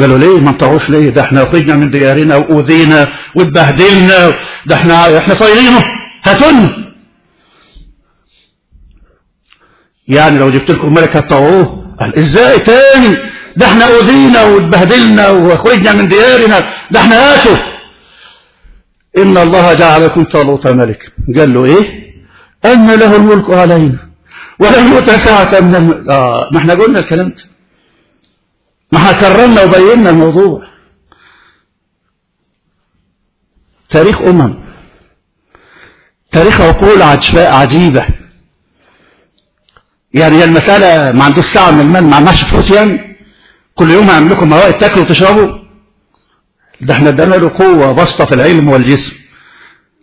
S1: قالوا ليه؟ ما نطوعوش ليه؟ ده إحنا اخرجنا من ديارنا وأوذينا واتبهدلنا. ده إحنا إحنا طايرينه هاتونا. يعني لو جبت لكم ملك هتطوعوه قال إزاي تاني؟ ده إحنا أوذينا واتبهدلنا وأخرجنا من ديارنا ده إحنا هاتوا إن الله جعلكم طالوت ملك. قال له إيه؟ أن له الملك علينا ولم يؤت ساعة من الم... آه ما إحنا قلنا الكلام ده. ما إحنا كررنا وبينا الموضوع. تاريخ أمم. تاريخ عقول عجيبة. يعني هي المسألة ما عندوش ساعة من المال ما عندناش فلوس يعني. كل يوم هعمل لكم موائد تاكلوا وتشربوا. ده إحنا ادانا له قوة بسطة في العلم والجسم.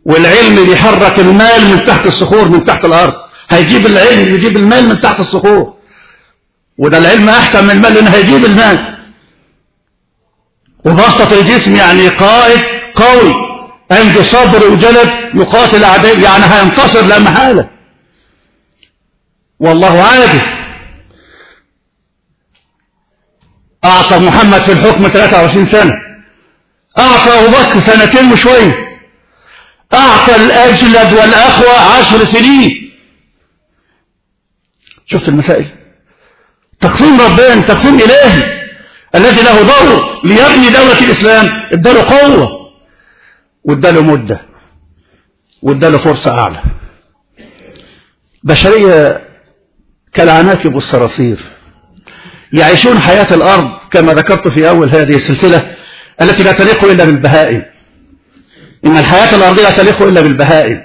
S1: والعلم بيحرك المال من تحت الصخور من تحت الأرض. هيجيب العلم يجيب المال من تحت الصخور. وده العلم أحسن من المال لأنه هيجيب المال. وبسطة الجسم يعني قائد قوي. عنده صبر وجلد يقاتل أعداء يعني هينتصر لا محالة. والله عادل أعطى محمد في الحكم 23 سنة. أعطى أبو بكر سنتين وشوية. أعطى الأجلد والأخوة عشر سنين. شفت المسائل؟ تقسيم رباني تقسيم إلهي الذي له دور ليبني دولة الإسلام. اداله قوة واداله مدة واداله فرصة أعلى. بشرية كالعناكب والصراصير. يعيشون حياة الأرض كما ذكرت في أول هذه السلسلة التي لا تليق إلا بالبهائم. إن الحياة الأرضية لا تليق إلا بالبهائم.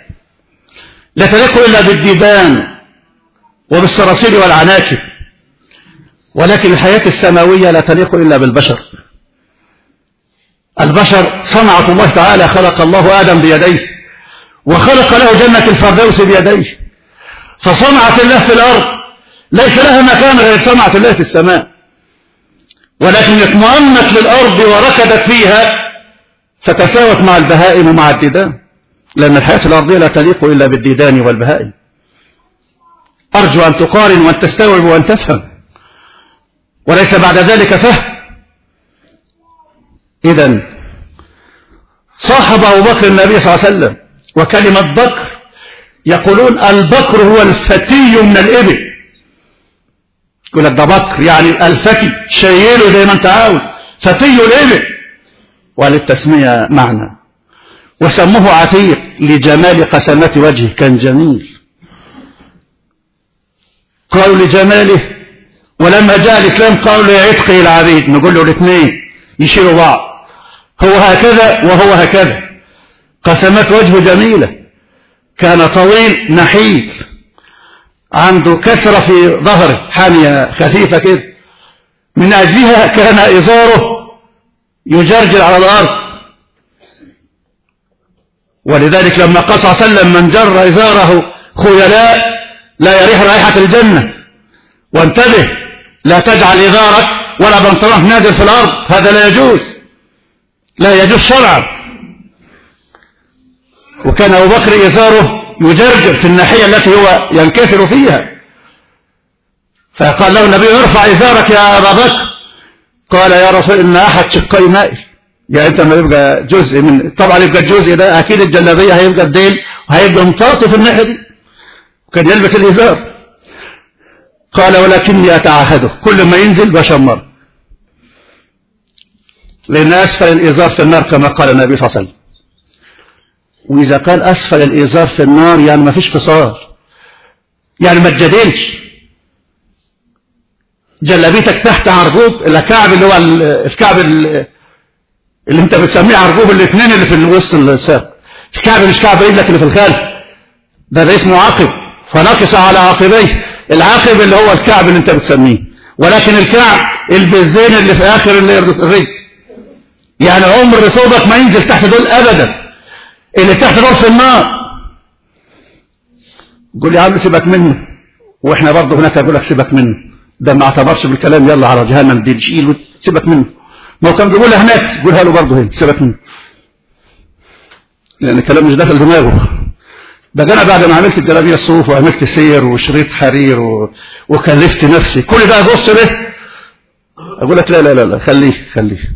S1: لا تليق إلا بالديبان وبالصراصير والعناكب. ولكن الحياة السماوية لا تليق إلا بالبشر. البشر صنعة الله تعالى خلق الله آدم بيديه وخلق له جنة الفردوس بيديه. فصنعة الله في الأرض ليس لها مكان غير صنعة الله في السماء. ولكن اطمأنت للأرض وركدت فيها فتساوت مع البهائم ومع الديدان. لأن الحياة الأرضية لا تليق إلا بالديدان والبهائم. أرجو أن تقارن وأن تستوعب وأن تفهم. وليس بعد ذلك فهم. إذا صاحب أبو بكر النبي صلى الله عليه وسلم وكلمة بكر يقولون البكر هو الفتي من الإبل. يقول لك ده بكر يعني الفتي شيله زي ما انت عاوز فتي الإبل وللتسمية معنى. وسموه عتيق لجمال قسمات وجهه كان جميل قالوا لجماله ولما جاء الإسلام قالوا لعتقه العبيد نقول له الاثنين يشيلوا بعض. هو هكذا وهو هكذا. قسمات وجهه جميلة. كان طويل نحيل عنده كسرة في ظهره حامية خفيفة كده. من أجلها كان إزاره يجرجر على الأرض. ولذلك لما قال صلى الله عليه وسلم من جر إزاره خيلاء لا يريح رائحة الجنة. وانتبه لا تجعل إزارك ولا بنطلونك نازل في الأرض. هذا لا يجوز. لا يجوز شرعا. وكان أبو بكر إزاره يجرجر في الناحية التي هو ينكسر فيها. فقال له النبي ارفع إزارك يا أبا بكر. قال يا رسول إن أحد شقي مائل. يعني أنت ما يبقى جزء من طبعا يبقى الجزء ده أكيد الجلابية هيبقى الديل وهيبقى مطاطي في الناحية دي. كان يلبس الإزار. قال ولكني أتعهده. كل ما ينزل بشمر. لأن أسفل الإزار في النار كما قال النبي صلى الله عليه وسلم. وإذا قال أسفل الإزار في النار يعني ما فيش فصال يعني ما تجادلش. جلبيتك تحت عرجوب الكعب اللي هو الكعب اللي أنت بتسميه عرجوب الاثنين اللي في وسط الساق. الكعب مش كعب رجلك اللي في الخلف. ده, ده اسمه عقب فنقص على عقبيه العقب اللي هو الكعب اللي أنت بتسميه. ولكن الكعب البزين اللي في آخر الرجل. يعني عمر ثوبك ما ينزل تحت دول ابدا. اللي تحت دول في النار قول يا عم سيبك منه. وإحنا برضه هناك أقول لك سيبك منه. ده ما اعتبرش بالكلام. يلا على جهنم دي شيل سيبك منه. ما هو كان بيقولها هناك. قولها له برضه هنا. سيبك منه. لأن الكلام مش داخل دماغه. ده أنا بعد ما عملت الجلابيه الصوف وعملت سير وشريط حرير و... وكلفت نفسي. كل ده ابص له. أقول لك لا لا لا لا. خليه خليه.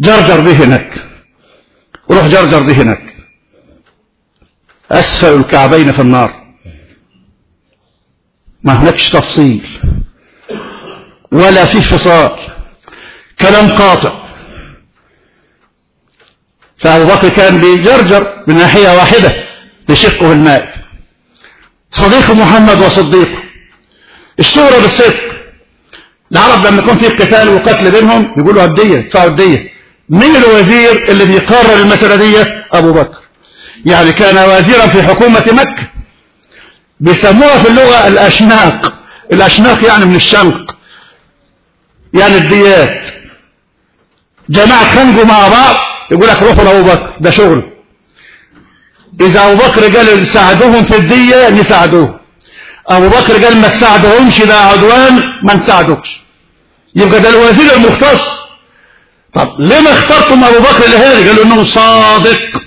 S1: جرجر به هناك. روح جرجر به هناك. أسفل الكعبين في النار. ما هناكش تفصيل. ولا في فصال. كلام قاطع. فأبو بكر كان بيجرجر من ناحية واحدة بشقه الماء. صديق محمد وصديقه اشتهر بالصدق العرب لما يكون في قتال وقتل بينهم يقولوا الدية يدفعوا الدية مين الوزير اللي بيقرر المسألة دي أبو بكر. يعني كان وزيرا في حكومة مكة. بيسموها في اللغة الأشناق. الأشناق يعني من الشنق. يعني الديات. جماعة خنجوا مع بعض يقول لك روحوا لأبو بكر ده شغل. إذا أبو بكر قال نساعدوهم في الدية نساعدوه أبو بكر قال ما تساعدهمش ده عدوان ما نساعدوكش. يبقى ده الوزير المختص. طب ليه ما اخترتم أبو بكر لهذا؟ قالوا إنه صادق.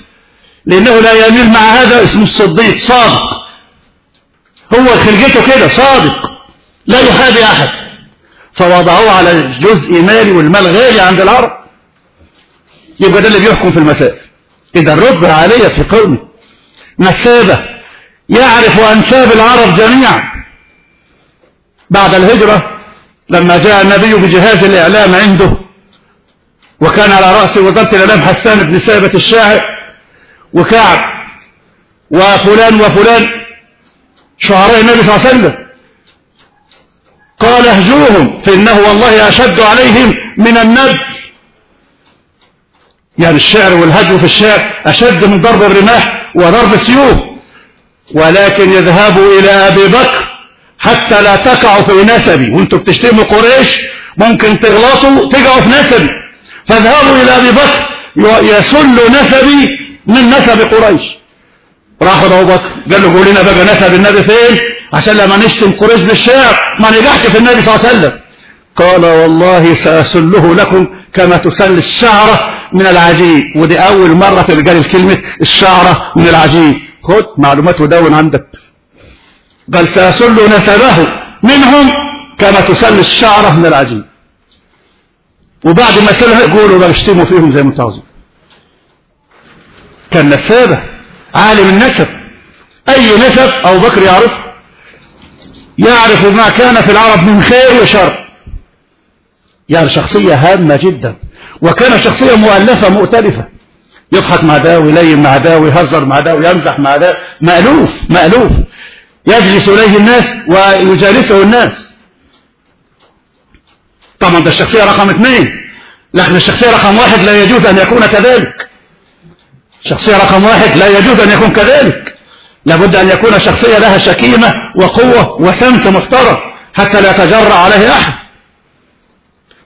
S1: لأنه لا يميل مع هذا اسمه الصديق صادق. هو خلقته كده صادق. لا يحابي أحد. فوضعوه على جزء مالي والمال غالي عند العرب. يبقى ده اللي بيحكم في المسائل. إذا الرتبة عالية في قومه. نسابة. يعرف أنساب العرب جميعا. بعد الهجرة لما جاء النبي بجهاز الإعلام عنده وكان على رأس وزارة الإعلام حسان بن ثابت الشاعر وكعب وفلان وفلان. شعراء النبي صلى الله عليه وسلم. قال اهجوهم فإنه والله أشد عليهم من النبي. يعني الشعر والهجو في الشعر أشد من ضرب الرماح وضرب السيوف. ولكن يذهبوا إلى أبي بكر حتى لا تقعوا في نسبي. وانتوا بتشتموا قريش ممكن تغلطوا تقعوا في نسبي. فاذهبوا إلى أبي بكر يسلوا نسبي من نسب قريش. راحوا لأبو بكر قال له قول لنا بقى نسب النبي فين؟ عشان لما نشتم قريش بالشعر ما نجحش في النبي صلى الله عليه وسلم. قال والله سأسله لكم كما تسل الشعرة من العجيب. ودي أول مرة تلقى الكلمة الشعرة من العجيب. خد معلومات ودون عندك. قال سأسل نسبه منهم كما تسل الشعرة من العجيب. وبعد ما سلها يقولوا بقى اشتموا فيهم زي ما أنتوا عاوزين. كان نسابة عالم النسب. أي نسب؟ أبو بكر يعرف. يعرف ما كان في العرب من خير وشر. يعني شخصية هامة جدا. وكان شخصية مؤلفة مؤتلفة. يضحك مع ده ويلين مع ده ويهزر مع ده ويمزح مع ده. مألوف مألوف. يجلس إليه الناس ويجالسه الناس. طبعا ده الشخصية رقم اثنين. لكن الشخصية رقم واحد لا يجوز أن يكون كذلك. شخصية رقم واحد لا يجوز أن يكون كذلك. لابد أن يكون شخصية لها شكيمة وقوة وسمت محترم حتى لا يتجرأ عليه أحد.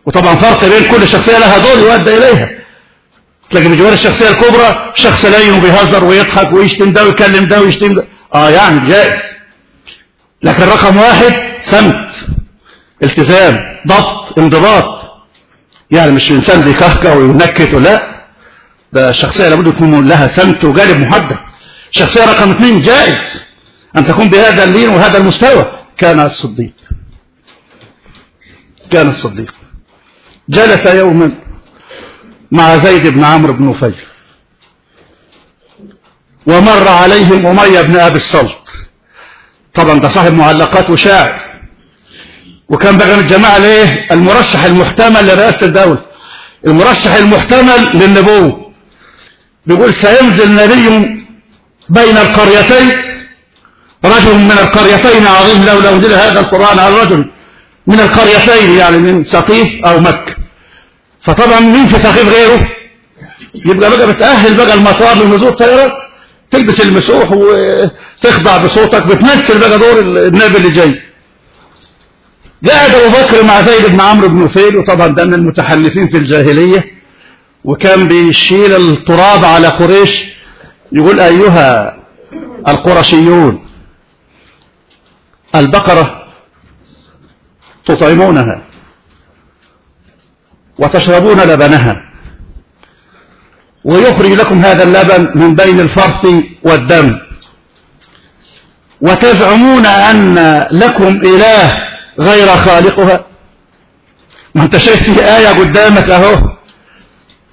S1: وطبعا فرق بين كل شخصية لها دور يؤدى إليها. تلاقي بجوار الشخصية الكبرى شخص لين وبيهزر ويضحك ويشتم ده ويكلم ده ويشتم ده. آه يعني جائز. لكن رقم واحد سمت التزام ضبط انضباط. يعني مش إنسان بيكهكه وينكت لا ده الشخصية لابد يكون لها سمت وجانب محدد. الشخصية رقم اثنين جائز أن تكون بهذا اللين وهذا المستوى. كان الصديق. كان الصديق. جلس يوما مع زيد بن عمرو بن نفيل. ومر عليهم أمية بن أبي الصلت طبعا ده صاحب معلقات وشاعر. وكان بقى من الجماعة ليه؟ المرشح المحتمل لرئاسة الدولة. المرشح المحتمل للنبوة. بيقول سينزل نبي بين القريتين رجل من القريتين عظيم لو لو هذا القرآن على رجل من القريتين يعني من سقيف أو مكة. فطبعا مين في سقيف غيره؟ يبقى بقى بتأهل بقى المطار لنزول الطيارات تلبس المسوح وتخضع بصوتك بتمثل بقى دور النبي اللي جاي. قاعد أبو بكر مع زيد بن عمرو بن نفيل وطبعا ده من المتحنفين في الجاهلية. وكان بيشيل التراب على قريش يقول أيها القرشيون البقرة تطعمونها وتشربون لبنها ويخرج لكم هذا اللبن من بين الفرث والدم وتزعمون أن لكم إله غير خالقها. ما أنت شايف فيه آية قدامك أهو.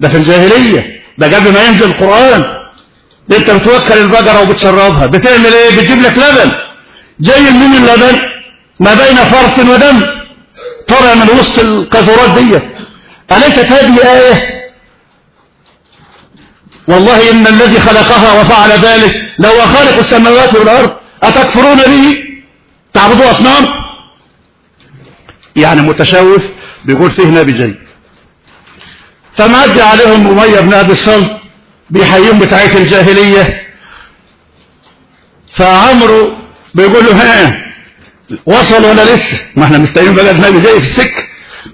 S1: ده في الجاهلية. ده قبل ما ينزل القرآن. ده انت بتوكل البقرة وبتشربها. بتعمل إيه؟ بتجيب لك لبن. جاي من اللبن؟ ما بين فرث ودم. طالع من وسط القذورات دي أليست هذه آية؟ والله إن الذي خلقها وفعل ذلك لو خالق السماوات والأرض. أتكفرون به؟ تعبدوا أصنام؟ يعني متشوف بيقول فيه نبي جاي فمعدي عليهم أمية بن أبي الصلت بيحييهم بتاعت الجاهلية. فعمرو بيقول له ها وصل ولا لسه. ما إحنا مستنيين بقى النبي جاي في السكه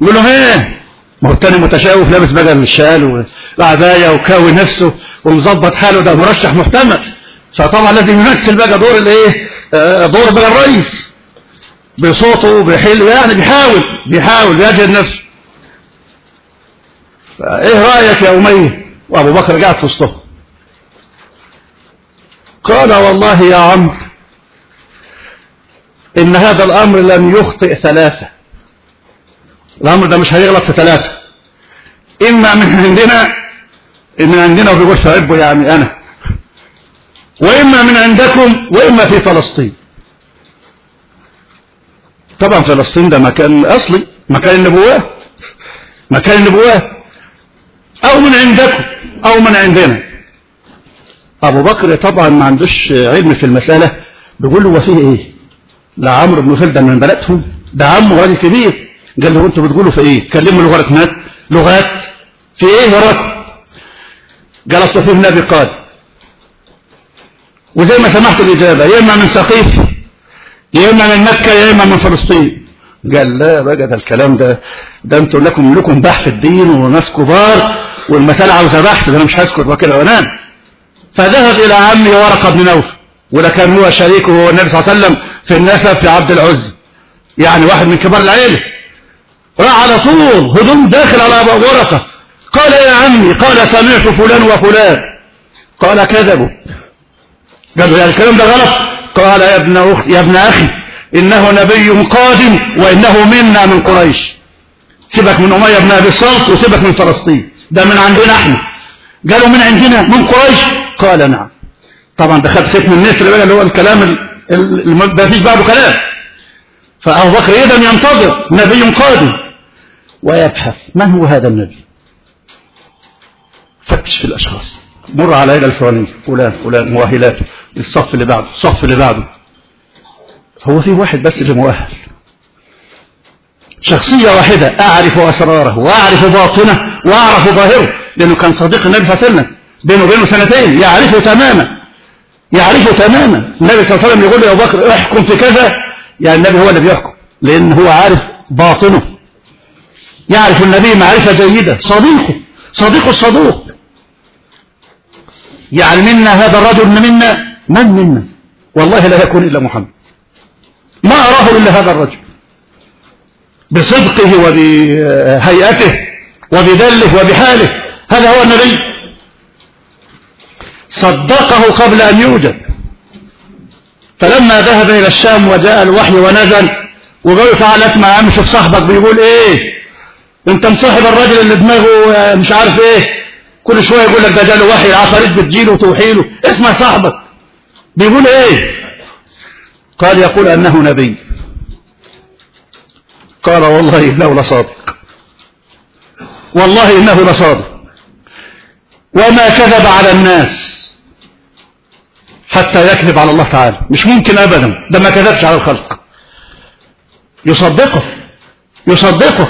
S1: يقول له ها ما هو التاني متشوف لابس بقى الشال والعبايه وكاوي نفسه ومظبط حاله ده مرشح محتمل. فطبعا لازم يمثل بقى دور الإيه؟ دور بقى الرئيس. بصوته بحلو يعني بيحاول بيحاول يجهد نفسه. فايه رأيك يا اميه وأبو بكر قاعد في وسطهم قال والله يا عمرو إن هذا الأمر لم يخطئ ثلاثة. الأمر ده مش هيغلط في ثلاثة. إما من عندنا من عندنا وبيقول فعبه يعني أنا. وإما من عندكم وإما في فلسطين. طبعا فلسطين ده مكان أصلي مكان النبوات مكان النبوات أو من عندكم أو من عندنا. أبو بكر طبعا ما عندوش علم في المسألة بيقول له وفيه إيه؟ لا عمرو بن فلدة من بلدهم. ده عمه راجل كبير. قال له أنتوا بتقولوا في إيه؟ كلموا لغتنا لغات. في إيه وراكم قال أصل فيه النبي قال وزي ما سمحت الإجابة يا إما من سقيف يا إما من مكة يا إما من فلسطين. قال لا بقى ده الكلام ده ده أنتوا لكم لكم بحث الدين وناس كبار. والمساله عاوزه بحث ده أنا مش هسكت وكده وانام فذهب إلى عمي ورقة بن نوفل وده كان هو شريكه هو النبي صلى الله عليه وسلم في النسب في عبد العزى يعني واحد من كبار العيلة. راح على طول هدوم داخل على ورقة. قال يا عمي قال سمعت فلان وفلان. قال كذبوا. قالوا يعني الكلام ده غلط. قال يا ابن أخ يا ابن أخي إنه نبي قادم وإنه منا من قريش. سيبك من أمية بن أبي الصلت وسيبك من فلسطين. ده من عندنا إحنا. قالوا من عندنا من قريش؟ قال نعم. طبعا دخلت ختم النسر اللي هو الكلام ما فيش بعده كلام فأبو بكر إذا ينتظر. نبي قادم. ويبحث من هو هذا النبي؟ فتش في الأشخاص. مر على إلى الفلاني فلان فلان مؤهلاته. الصف اللي بعده الصف اللي بعده. هو في واحد بس اللي مؤهل. شخصية واحدة أعرف أسراره وأعرف باطنه وأعرف ظاهره لأنه كان صديق النبي صلى الله عليه وسلم. بينه وبينه سنتين يعرفه تماما. يعرفه تماما. النبي صلى الله عليه وسلم يقول أبو بكر احكم في كذا. يعني النبي هو اللي بيحكم لأن هو عارف باطنه. يعرف النبي معرفة جيدة صديقه صديق الصدوق. يعني منا هذا الرجل منا؟ من منا؟ والله لا يكون إلا محمد. ما أراه إلا هذا الرجل. بصدقه وبهيئته وبدله وبحاله. هذا هو النبي. صدقه قبل أن يوجد. فلما ذهب إلى الشام وجاء الوحي ونزل وقالوا تعالى اسمع يا عم شوف صاحبك بيقول إيه؟ أنت مصاحب الراجل اللي دماغه مش عارف إيه. كل شوية يقول لك ده جاله وحي العفاريت بتجيله وتوحيله. اسمع صاحبك. بيقول إيه؟ قال يقول أنه نبي. قال والله إنه لصادق. والله إنه لصادق. وما كذب على الناس حتى يكذب على الله تعالى. مش ممكن ابدا. ده ما كذبش على الخلق. يصدقه. يصدقه.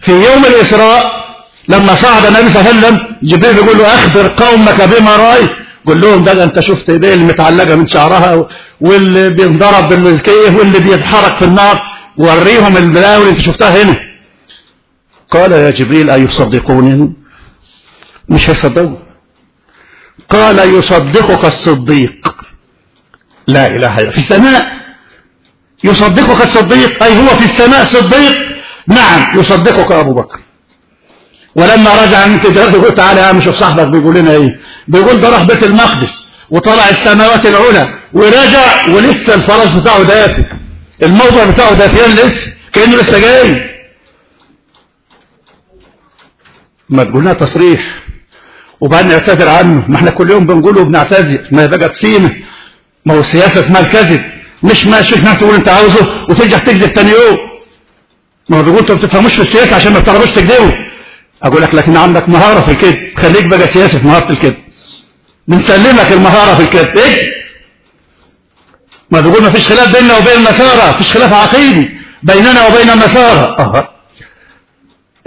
S1: في يوم الإسراء لما صعد النبي صلى الله عليه وسلم جبريل بيقول له أخبر قومك بما رأيت. قول لهم ده أنت شفت ايديه المتعلقة من شعرها واللي بينضرب بالكيه واللي بيتحرك في النار. وريهم البلاوي اللي انت شفتها هنا. قال يا جبريل أيصدقونني؟ مش هيصدقوا. قال يصدقك الصديق. لا إله إلا في السماء. يصدقك الصديق أي هو في السماء صديق. نعم يصدقك أبو بكر. ولما رجع من تجارته قلت تعالى يا عم شوف صاحبك بيقول لنا إيه؟ بيقول ده راح بيت المقدس وطلع السماوات العلى ورجع ولسه الفرس بتاعه دافي الموضع بتاعه دافيان لسه كأنه لسه جاي. ما تقولنا تصريح. وبعدين نعتذر عنه. ما إحنا كل يوم بنقوله وبنعتذر. ما بقى تسيمه ما هو السياسة اسمها الكذب. مش ما شيخنا تقول انت عاوزه وترجع تكذب تاني يوم. ما هو بيقول انت ما بتفهموش في السياسة عشان ما بتعرفوش تكذبوا. أقول لك لكن عندك مهارة في الكذب. خليك بقى سياسي في مهارة الكذب. بنسلمك المهارة في الكذب. إيه؟ ما بيقول ما فيش خلاف بيننا وبين النصارى فيش خلاف عقيدي بيننا وبين النصارى. آه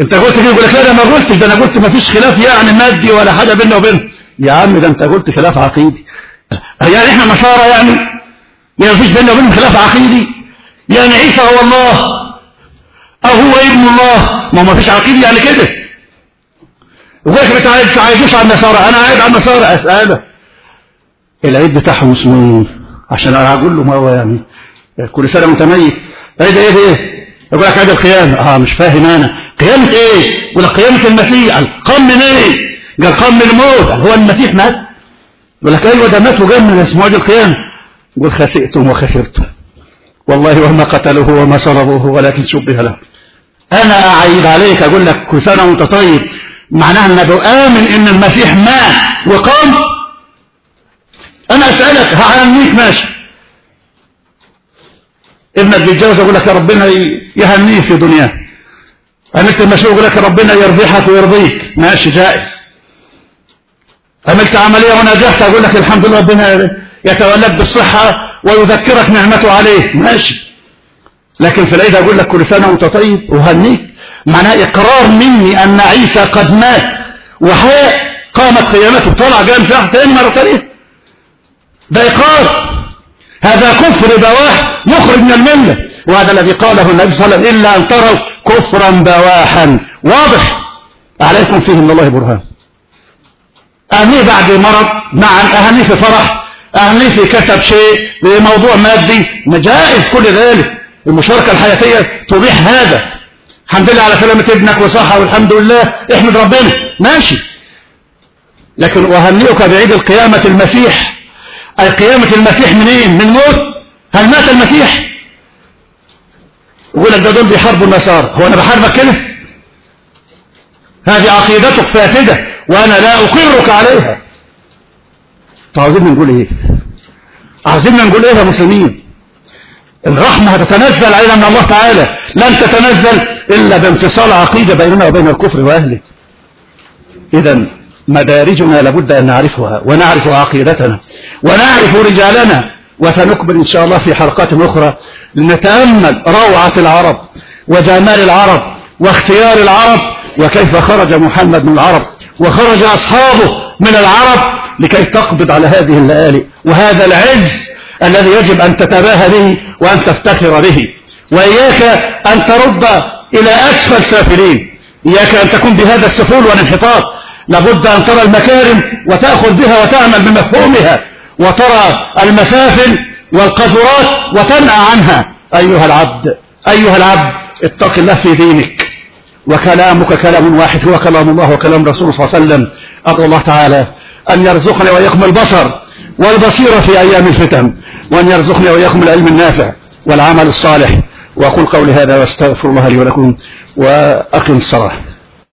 S1: أنت قلت كده يقول لك لا ده ما قلتش ده أنا قلت ما فيش خلاف يعني مادي ولا حاجة بيننا وبينهم يا عم ده أنت قلت خلاف عقيدي. يعني إحنا نصارى يعني؟ يعني ما فيش بيننا وبينهم خلاف عقيدي؟ يعني عيسى هو الله؟ أو هو ابن الله؟ ما ما فيش عقيدي يعني كده. وغيرك ما تعايدوش على النصارى. أنا عايد على النصارى. اساله العيد بتاعهم اسمه إيه؟ عشان أقول له ما هو يعني كل سنة وأنت ميت. عيد إيه إيه؟ يقول لك عيد القيامة. آه مش فاهم أنا. قيامة إيه؟ يقول لك قيامة المسيح. قام من إيه؟ قال قام من الموت. هو المسيح مات؟ يقول لك أيوه ده مات من اسمه عيد القيامة. يقول خسئتم وخسرتم والله وما قتلوه وما صلبوه ولكن شبه له. أنا اعيد عليك. أقول لك كل سنة وأنت طيب. معناها ان بآمن إن المسيح مات وقام أنا أسألك هعنيك ماشي. ابنك بيتجوز يقول لك يا ربنا يهنيه في دنياه. عملت المشروع يقول لك ربنا يربحك ويرضيك. ماشي جائز. عملت عملية ونجحت أقول لك الحمد لله ربنا يتولد بالصحة ويذكرك نعمته عليه. ماشي. لكن في العيد أقول لك كل سنة وأنت طيب وهنيك معناه إقرار مني أن عيسى قد مات وحياء قامت قيامته. طلع جاء مش تاني مرة ثانية ده هذا كفر بواح مخرج من الملة وهذا الذي قاله النبي صلى الله عليه وسلم إلا أن تروا كفرا بواحا. واضح؟ عليكم فيه من الله برهان. أهنيه بعد مرض نعم أهنيه في فرح أهنيه في كسب شيء بموضوع مادي جائز كل ذلك. المشاركة الحياتية تبيح هذا. الحمد لله على سلامة ابنك وصحة والحمد لله. احمد ربنا. ماشي. لكن وهنئك بعيد القيامة المسيح أي قيامة المسيح منين من موت؟ هل مات المسيح؟ يقول لك ده دول بيحاربوا النصارى. هو أنا بحاربك كده؟ هذه عقيدتك فاسدة وأنا لا أقرك عليها. عاوزين نقول إيه؟ عاوزين نقول إيه يا مسلمين؟ الرحمة هتتنزل علينا من الله تعالى. لن تتنزل إلا بانفصال عقيدة بيننا وبين الكفر وأهله. إذا مدارجنا لابد أن نعرفها ونعرف عقيدتنا ونعرف رجالنا وسنكمل إن شاء الله في حلقات أخرى لنتأمل روعة العرب وجمال العرب واختيار العرب وكيف خرج محمد من العرب وخرج أصحابه من العرب لكي تقبض على هذه الليالي وهذا العز الذي يجب أن تتباهى به وأن تفتخر به وإياك أن ترد إلى أسفل سافلين إياك أن تكون بهذا السفول والانحطاط لابد أن ترى المكارم وتأخذ بها وتعمل بمفهومها وترى المسافل والقذرات وتنأى عنها. أيها العبد أيها العبد اتق الله في دينك. وكلامك كلام واحد هو كلام الله وكلام رسوله صلى الله عليه وسلم. أرضى الله تعالى أن يرزقني وإياكم البصر والبصيرة في أيام الفتن وأن يرزقني وإياكم العلم النافع والعمل الصالح. وأقول قولي هذا وأستغفر الله لي ولكم وأقم الصلاة.